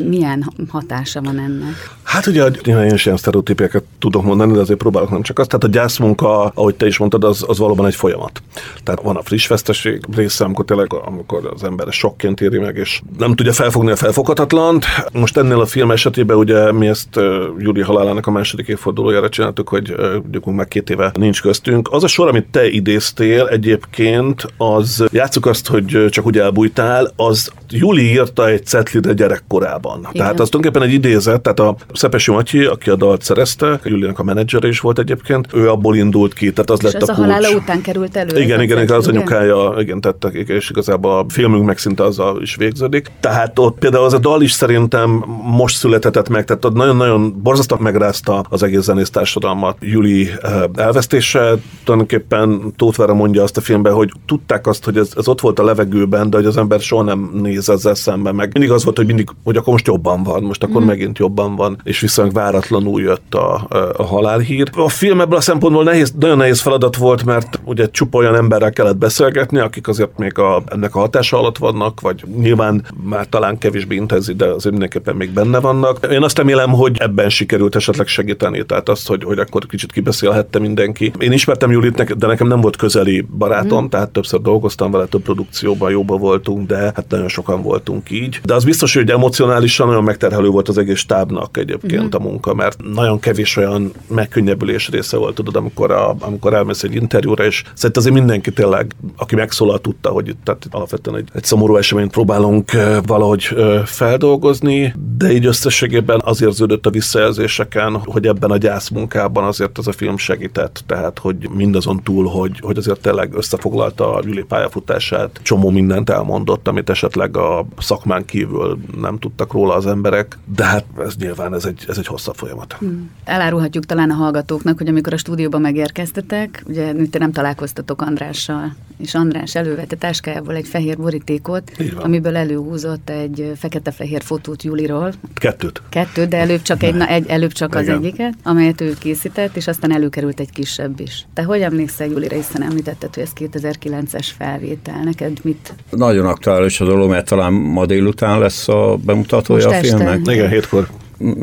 milyen hatása van ennek? Hát ugye néha én ilyen sztereotípiákat tudok mondani, de azért próbálok nem csak azt. Tehát a gyászmunka, ahogy te is mondtad, az, az valóban egy folyamat. Tehát van a friss veszteség része, amikor tényleg, amikor az ember sokként éri meg, és nem tudja felfogni a felfoghatatlant. Most ennél a film esetében ugye mi ezt Júli halálának a második évfordulójára csináltuk, hogy mondjuk már két éve nincs köztünk. Az a sor, amit te idéztél egyébként, az játsszuk azt, hogy csak úgy elbújtál, az Júli írta egy cetlire gyerekkorában. Igen. Tehát az tulajdonképpen egy idézet, tehát a Szepesi Matyi, aki a dalt szerezte, Júlinak a menedzser is volt egyébként, ő abból indult ki, tehát az és lett a, a halála után került elő. Igen, igen, igen, az anyukája, igen, tettek, és igazából a filmünk meg szinte azzal is végződik. Tehát ott például az a dal is szerintem most született meg, tehát ott nagyon-nagyon borzasztóan megrázta az egész zenész társadalmat. Juli eh, elvesztése, tulajdonképpen Tóth Vera mondja azt a filmben, hogy tudták azt, hogy ez, ez ott volt a levegőben, de hogy az ember soha nem néz ezzel szemben meg. Mindig az volt, hogy mindig, hogy akkor most jobban van, most akkor mm. megint jobban van, és viszonylag váratlanul jött a, a halálhír. A film ebből a szempontból nehéz, nagyon nehéz feladat volt, mert ugye csupa olyan emberrel kellett beszélgetni, akik azért még a, ennek a hatása alatt vannak, vagy nyilván már talán kevésbé intenzív, de azért mindenképpen még benne vannak. Én azt remélem, hogy ebben sikerült esetleg segíteni, tehát azt, hogy, hogy akkor kicsit kibeszélhette mindenki. Én ismertem Julit, de nekem nem volt közeli barátom, mm. tehát többször dolgoztam vele, több produkcióban jóba voltunk, de hát nagyon sokan voltunk így. De az biztos, hogy emocionálisan nagyon megterhelő volt az egész stábnak egyébként mm. a munka, mert nagyon kevés olyan megkönnyebbülés része volt, tudod, amikor, a, amikor elmész egy interjúra, és Szerintem azért mindenki tényleg, aki megszólalt, tudta, hogy itt tehát alapvetően egy, egy szomorú eseményt próbálunk valahogy feldolgozni, de így összességében az érződött a visszajelzéseken, hogy ebben a gyászmunkában azért ez a film segített, tehát hogy mindazon túl, hogy, hogy azért tényleg összefoglalta a Jüli pályafutását, csomó mindent elmondott, amit esetleg a szakmán kívül nem tudtak róla az emberek, de hát ez nyilván ez egy, ez egy hosszabb folyamat. Hmm. Elárulhatjuk talán a hallgatóknak, hogy amikor a stúdióba megérkeztetek, ugye te nem találkoztatok találkoztatok Andrással, és András elővette táskájából egy fehér borítékot, amiből előhúzott egy fekete-fehér fotót Juliról. Kettőt. Kettőt, de előbb csak, egy, na, egy, előbb csak az egyiket, amelyet ő készített, és aztán előkerült egy kisebb is. Te hogy emlékszel Julira, hiszen említetted, hogy ez 2009-es felvétel. Neked mit? Nagyon aktuális a dolog, mert talán ma délután lesz a bemutatója Most a filmnek. Igen, hétkor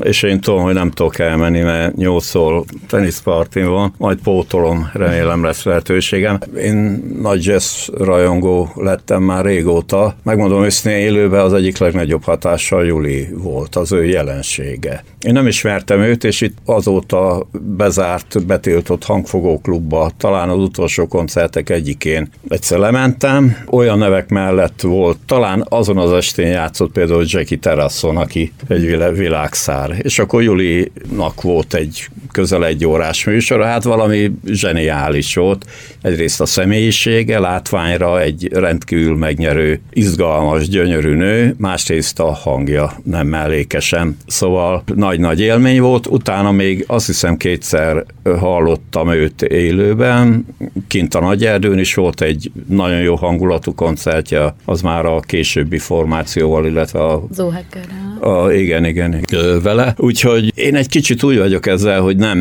és én tudom, hogy nem tudok elmenni, mert nyolcszor teniszpartin van, majd pótolom, remélem lesz lehetőségem. Én nagy jazz rajongó lettem már régóta. Megmondom őszintén, élőben az egyik legnagyobb hatással Juli volt, az ő jelensége. Én nem ismertem őt, és itt azóta bezárt, betiltott hangfogóklubba, talán az utolsó koncertek egyikén egyszer lementem, olyan nevek mellett volt, talán azon az estén játszott például Jackie Terrasson, aki egy világ szár. És akkor Julinak volt egy közel egy órás műsor, hát valami zseniális volt. Egyrészt a személyisége, látványra egy rendkívül megnyerő, izgalmas, gyönyörű nő, másrészt a hangja nem mellékesen. Szóval nagy-nagy élmény volt, utána még azt hiszem kétszer hallottam őt élőben, kint a Nagy Erdőn is volt egy nagyon jó hangulatú koncertje, az már a későbbi formációval, illetve a... Zóhekkerrel. A, igen, igen, igen, vele. Úgyhogy én egy kicsit úgy vagyok ezzel, hogy nem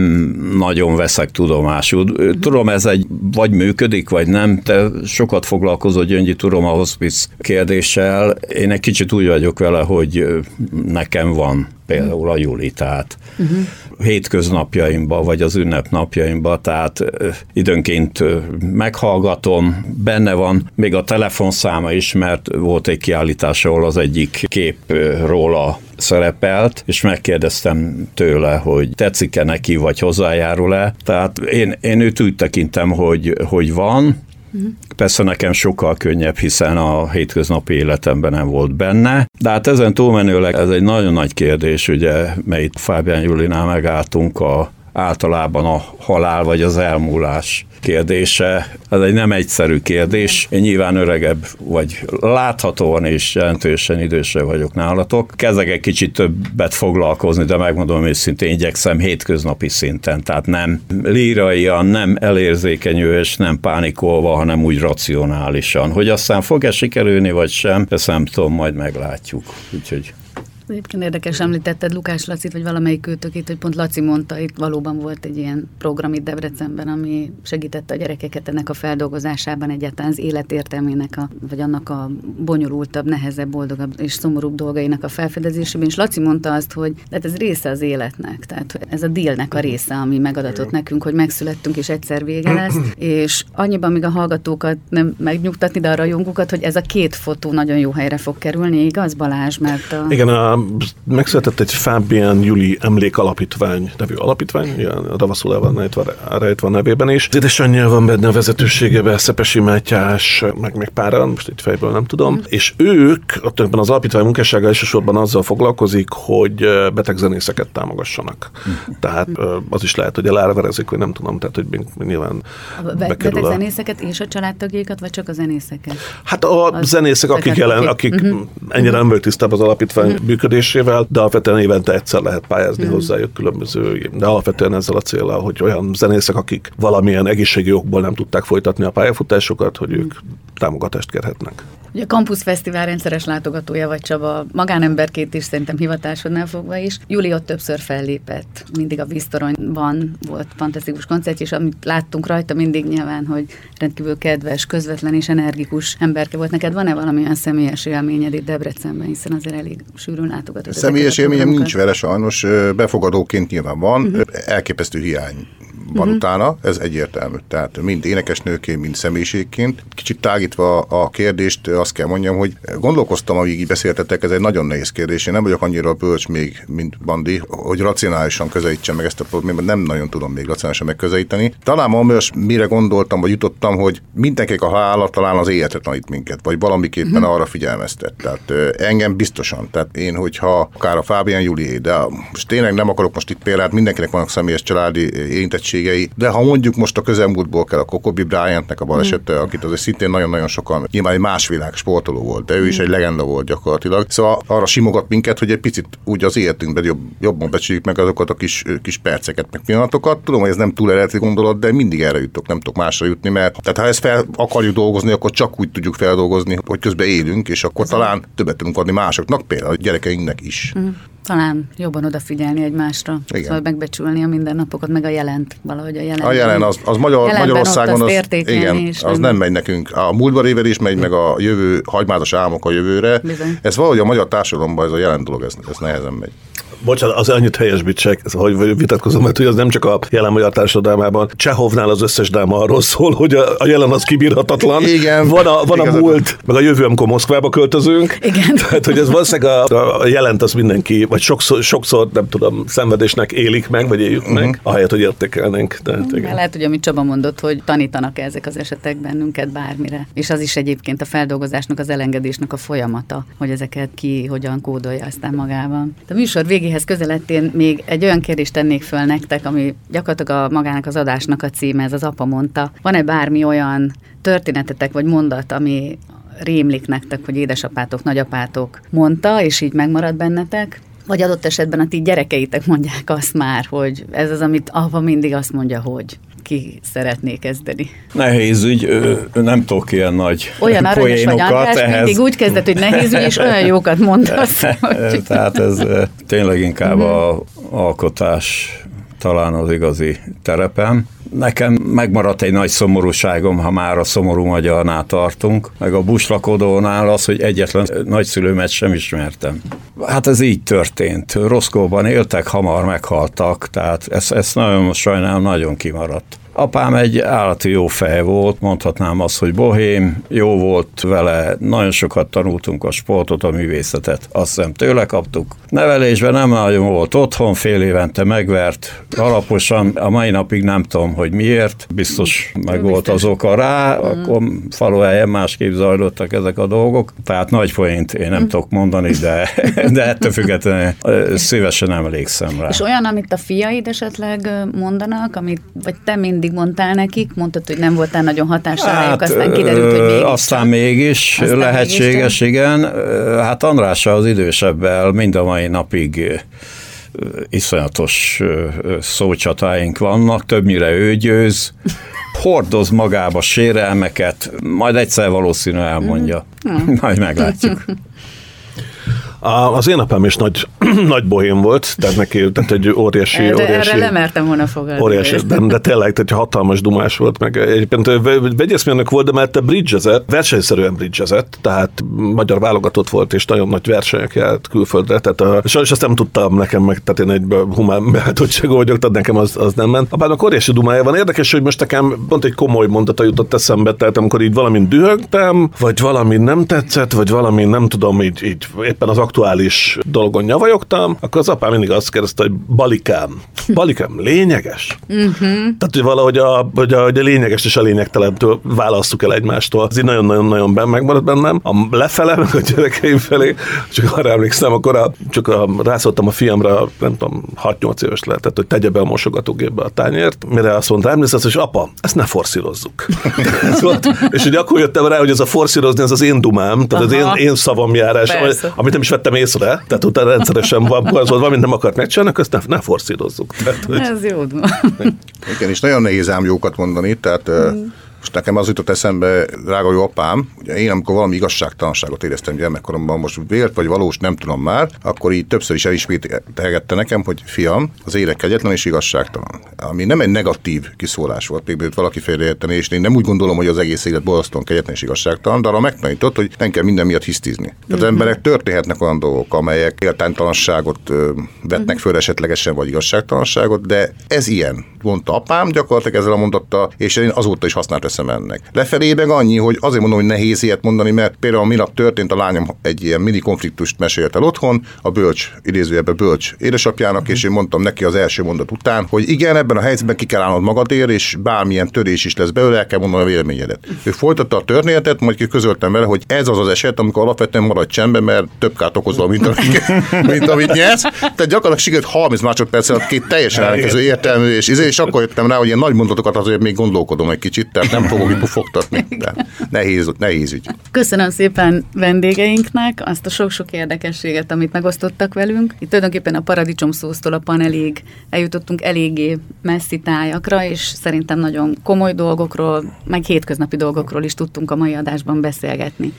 nagyon veszek tudomásul. Tudom, ez egy vagy működik, vagy nem. Te sokat foglalkozol, Gyöngyi, tudom a hospice kérdéssel. Én egy kicsit úgy vagyok vele, hogy nekem van például a Juli, tehát uh-huh. hétköznapjaimba, vagy az ünnepnapjaimba, tehát időnként meghallgatom, benne van még a telefonszáma is, mert volt egy kiállítás, ahol az egyik kép róla szerepelt, és megkérdeztem tőle, hogy tetszik-e neki, vagy hozzájárul-e. Tehát én, én őt úgy tekintem, hogy, hogy van, Uh-huh. Persze nekem sokkal könnyebb, hiszen a hétköznapi életemben nem volt benne, de hát ezen túlmenőleg ez egy nagyon nagy kérdés, ugye, melyik Fábián Julinál megálltunk a általában a halál vagy az elmúlás kérdése. Ez egy nem egyszerű kérdés. Én nyilván öregebb, vagy láthatóan és jelentősen idősebb vagyok nálatok. Kezdek egy kicsit többet foglalkozni, de megmondom őszintén, igyekszem hétköznapi szinten. Tehát nem líraian, nem elérzékenyő és nem pánikolva, hanem úgy racionálisan. Hogy aztán fog-e sikerülni, vagy sem, ezt nem tudom, majd meglátjuk. Úgyhogy Egyébként érdekes említetted Lukás Lacit, vagy valamelyik őtökét, hogy pont Laci mondta, itt valóban volt egy ilyen program itt Debrecenben, ami segítette a gyerekeket ennek a feldolgozásában egyáltalán az életértelmének, a, vagy annak a bonyolultabb, nehezebb, boldogabb és szomorúbb dolgainak a felfedezésében. És Laci mondta azt, hogy hát ez része az életnek, tehát ez a dílnek a része, ami megadatott nekünk, hogy megszülettünk és egyszer vége lesz, és annyiban még a hallgatókat nem megnyugtatni, de a rajongókat, hogy ez a két fotó nagyon jó helyre fog kerülni, igaz Balázs? Mert a... Igen, a megszületett egy Fabian Juli emlékalapítvány nevű alapítvány, ilyen ravaszul el van rejtve, rejtve a nevében is. Az édesanyja van benne a vezetőségében, Szepesi Mátyás, meg még páran, most itt fejből nem tudom, mm. és ők, ott az alapítvány munkássága elsősorban azzal foglalkozik, hogy betegzenészeket támogassanak. Mm. Tehát az is lehet, hogy elárverezik, hogy nem tudom, tehát hogy nyilván a betegzenészeket és a családtagjaikat, vagy csak a zenészeket? Hát a az zenészek, akik jelen, akik uh-huh. ennyire nem volt tisztában az alapítvány uh-huh. Működésével, de alapvetően évente egyszer lehet pályázni mm. hozzájuk különböző, de alapvetően ezzel a célral, hogy olyan zenészek, akik valamilyen egészségi okból nem tudták folytatni a pályafutásokat, hogy ők támogatást kérhetnek. Ugye a Campus Fesztivál rendszeres látogatója vagy Csaba, magánemberként is szerintem hivatásodnál fogva is. Júli ott többször fellépett, mindig a víztoronyban volt fantasztikus koncert, és amit láttunk rajta mindig nyilván, hogy rendkívül kedves, közvetlen és energikus emberke volt. Neked van-e valamilyen személyes élményed itt Debrecenben, hiszen azért elég sűrűn látogatott. Személyes élményem nincs vele sajnos, befogadóként nyilván van, uh-huh. elképesztő hiány van uh-huh. utána, ez egyértelmű. Tehát mind énekesnőként, mind személyiségként. Kicsit tágítva a kérdést, azt kell mondjam, hogy gondolkoztam, amíg így beszéltetek, ez egy nagyon nehéz kérdés. Én nem vagyok annyira bölcs még, mint Bandi, hogy racionálisan közelítsem meg ezt a problémát, nem nagyon tudom még racionálisan megközelíteni. Talán olyas, mire gondoltam, vagy jutottam, hogy mindenkinek a halála talán az életre tanít minket, vagy valamiképpen uh-huh. arra figyelmeztet. Tehát engem biztosan. Tehát én, hogyha akár a Fábián Júlié, de most tényleg nem akarok most itt példát, mindenkinek vannak személyes családi érintettség lehetőségei, de ha mondjuk most a közelmúltból kell a Kokobi Bryantnek a balesete, mm. akit azért szintén nagyon-nagyon sokan, nyilván egy más világ sportoló volt, de ő mm. is egy legenda volt gyakorlatilag. Szóval arra simogat minket, hogy egy picit úgy az életünkben jobb, jobban becsüljük meg azokat a kis, kis perceket, meg pillanatokat. Tudom, hogy ez nem túl eredeti gondolat, de mindig erre jutok, nem tudok másra jutni, mert tehát ha ezt fel akarjuk dolgozni, akkor csak úgy tudjuk feldolgozni, hogy közben élünk, és akkor talán többet tudunk adni másoknak, például a gyerekeinknek is. Mm talán jobban odafigyelni egymásra, Igen. szóval megbecsülni a mindennapokat, meg a jelent, valahogy a jelent. A jelen, az, az Magyar, Magyarországon az, igen, is, az nem megy nekünk. A múltban éver is megy, meg a jövő, hagymázas álmok a jövőre. Bizony. Ez valahogy a magyar társadalomban ez a jelent dolog, ez, ez nehezen megy. Bocsánat, az annyit helyesbítsek, hogy vitatkozom, mert hogy az nem csak a jelen magyar társadalmában. Csehovnál az összes dráma arról szól, hogy a, a jelen az kibírhatatlan. Igen. Van a, van a múlt, meg a jövő, amikor Moszkvába költözünk. Igen. Tehát, hogy ez valószínűleg a, a jelent az mindenki, vagy sokszor, sokszor, nem tudom, szenvedésnek élik meg, vagy éljük uh-huh. meg, ahelyett, hogy értékelnénk. Tehát, igen. Lehet, hogy amit Csaba mondott, hogy tanítanak -e ezek az esetek bennünket bármire. És az is egyébként a feldolgozásnak, az elengedésnek a folyamata, hogy ezeket ki hogyan kódolja aztán magában. A műsor végé végéhez közeledtén még egy olyan kérdést tennék föl nektek, ami gyakorlatilag a magának az adásnak a címe, ez az apa mondta. Van-e bármi olyan történetetek vagy mondat, ami rémlik nektek, hogy édesapátok, nagyapátok mondta, és így megmarad bennetek? Vagy adott esetben a ti gyerekeitek mondják azt már, hogy ez az, amit apa mindig azt mondja, hogy ki szeretné kezdeni? Nehéz ügy, nem tudok ilyen nagy Olyan aranyos vagy András, ehhez... mindig úgy kezdett, hogy nehéz ügy, és olyan jókat mondasz. Hogy... Tehát ez tényleg inkább a alkotás talán az igazi terepem. Nekem megmaradt egy nagy szomorúságom, ha már a szomorú magyarnál tartunk, meg a buslakodónál az, hogy egyetlen nagyszülőmet sem ismertem. Hát ez így történt. Roszkóban éltek, hamar meghaltak, tehát ezt, ezt nagyon sajnálom, nagyon kimaradt. Apám egy állati jó fej volt, mondhatnám azt, hogy bohém, jó volt vele, nagyon sokat tanultunk a sportot, a művészetet, azt hiszem tőle kaptuk. Nevelésben nem nagyon volt otthon, fél évente megvert, alaposan, a mai napig nem tudom, hogy miért, biztos meg volt az oka rá, mm. akkor faluhelyen másképp zajlottak ezek a dolgok, tehát nagy point én nem mm. tudok mondani, de, de ettől függetlenül szívesen emlékszem rá. És olyan, amit a fiaid esetleg mondanak, amit, vagy te mindig mondtál nekik, mondtad, hogy nem voltál nagyon hatással hát, aztán kiderült, hogy mégis. Aztán mégis aztán lehetséges, mégis igen. Hát András az idősebbel mind a mai napig iszonyatos szócsatáink vannak, többnyire ő győz, hordoz magába sérelmeket, majd egyszer valószínű elmondja. Mm. Majd meglátjuk. Az én apám is nagy, nagy bohém volt, tehát neki tehát egy óriási... Erre, óriási erre lemertem volna fogadni. Óriási, de, de tényleg, tehát hatalmas dumás volt, meg egyébként vegyészmérnök volt, de mellette bridgezett, versenyszerűen bridgezett, tehát magyar válogatott volt, és nagyon nagy versenyek járt külföldre, tehát a, sajnos azt nem tudtam nekem meg, tehát én egy humán beállítottságú vagyok, tehát nekem az, az nem ment. Apának óriási dumája van. Érdekes, hogy most nekem pont egy komoly mondata jutott eszembe, tehát amikor így valamin dühögtem, vagy valami nem tetszett, vagy valami nem tudom, így, így éppen az aktuális dolgon nyavajogtam, akkor az apám mindig azt kérdezte, hogy balikám, balikám, lényeges? Uh-huh. Tehát, hogy valahogy a, hogy a, hogy a lényeges és a lényegtelentől választjuk el egymástól. Ez így nagyon-nagyon-nagyon benn megmaradt bennem. A lefele, meg a gyerekeim felé, csak arra emlékszem, akkor a, csak a, rászóltam a fiamra, nem tudom, 6-8 éves lehetett, hogy tegye be a mosogatógépbe a tányért, mire azt mondta, emlékszel, hogy apa, ezt ne forszírozzuk. és hogy akkor jöttem rá, hogy ez a forszírozni, ez az én dumám, tehát Aha. az én, én szavamjárás, amit nem is vettem észre, tehát utána rendszeresen van, az volt, valamit nem akart megcsinálni, azt ne, ne forszírozzuk. Tehát, hogy... Ez jó. Igen, és nagyon nehéz ám jókat mondani, tehát mm. Most nekem az jutott eszembe, drága jó apám, ugye én amikor valami igazságtalanságot éreztem gyermekkoromban, most vélt vagy valós, nem tudom már, akkor így többször is elismételgette nekem, hogy fiam, az élet kegyetlen és igazságtalan. Ami nem egy negatív kiszólás volt, még valaki félreérteni, és én nem úgy gondolom, hogy az egész élet borzasztóan kegyetlen és igazságtalan, de arra megtanított, hogy nem kell minden miatt hisztizni. Tehát mm-hmm. az mhm. emberek történhetnek olyan dolgok, amelyek éltánytalanságot vetnek mm-hmm. föl esetlegesen, vagy igazságtalanságot, de ez ilyen, mondta apám gyakorlatilag ezzel a mondattal, és én azóta is használtam teszem ennek. Lefelé meg annyi, hogy azért mondom, hogy nehéz ilyet mondani, mert például a minap történt, a lányom egy ilyen mini konfliktust mesélt el otthon, a bölcs, idézőjebben bölcs édesapjának, és én mondtam neki az első mondat után, hogy igen, ebben a helyzetben ki kell állnod magadért, és bármilyen törés is lesz belőle, el kell mondani a véleményedet. Ő folytatta a történetet, majd közöltem vele, hogy ez az az eset, amikor alapvetően marad csendben, mert több kárt okozol, mint amit, mint amit nyersz. Tehát gyakorlatilag sikerült 30 másodperc alatt két teljesen ellenkező értelmű, és, izé, és akkor jöttem rá, hogy ilyen nagy mondatokat azért még gondolkodom egy kicsit, tehát nem nem fogok pufogtatni. Nehéz, nehéz ügy. Köszönöm szépen vendégeinknek azt a sok-sok érdekességet, amit megosztottak velünk. Itt tulajdonképpen a paradicsom szósztól a panelig eljutottunk eléggé messzi tájakra, és szerintem nagyon komoly dolgokról, meg hétköznapi dolgokról is tudtunk a mai adásban beszélgetni.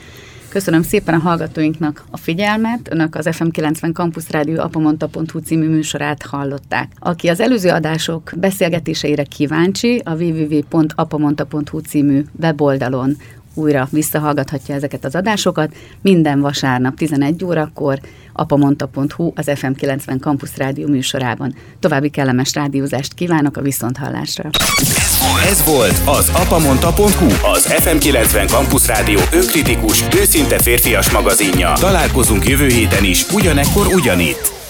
Köszönöm szépen a hallgatóinknak a figyelmet. Önök az FM90 Campus Rádió apamonta.hu című műsorát hallották. Aki az előző adások beszélgetéseire kíváncsi, a www.apamonta.hu című weboldalon újra visszahallgathatja ezeket az adásokat. Minden vasárnap 11 órakor apamonta.hu az FM90 Campus Rádió műsorában. További kellemes rádiózást kívánok a viszonthallásra. Ez volt az apamonta.hu, az FM90 Campus Rádió önkritikus, őszinte férfias magazinja. Találkozunk jövő héten is, ugyanekkor ugyanitt.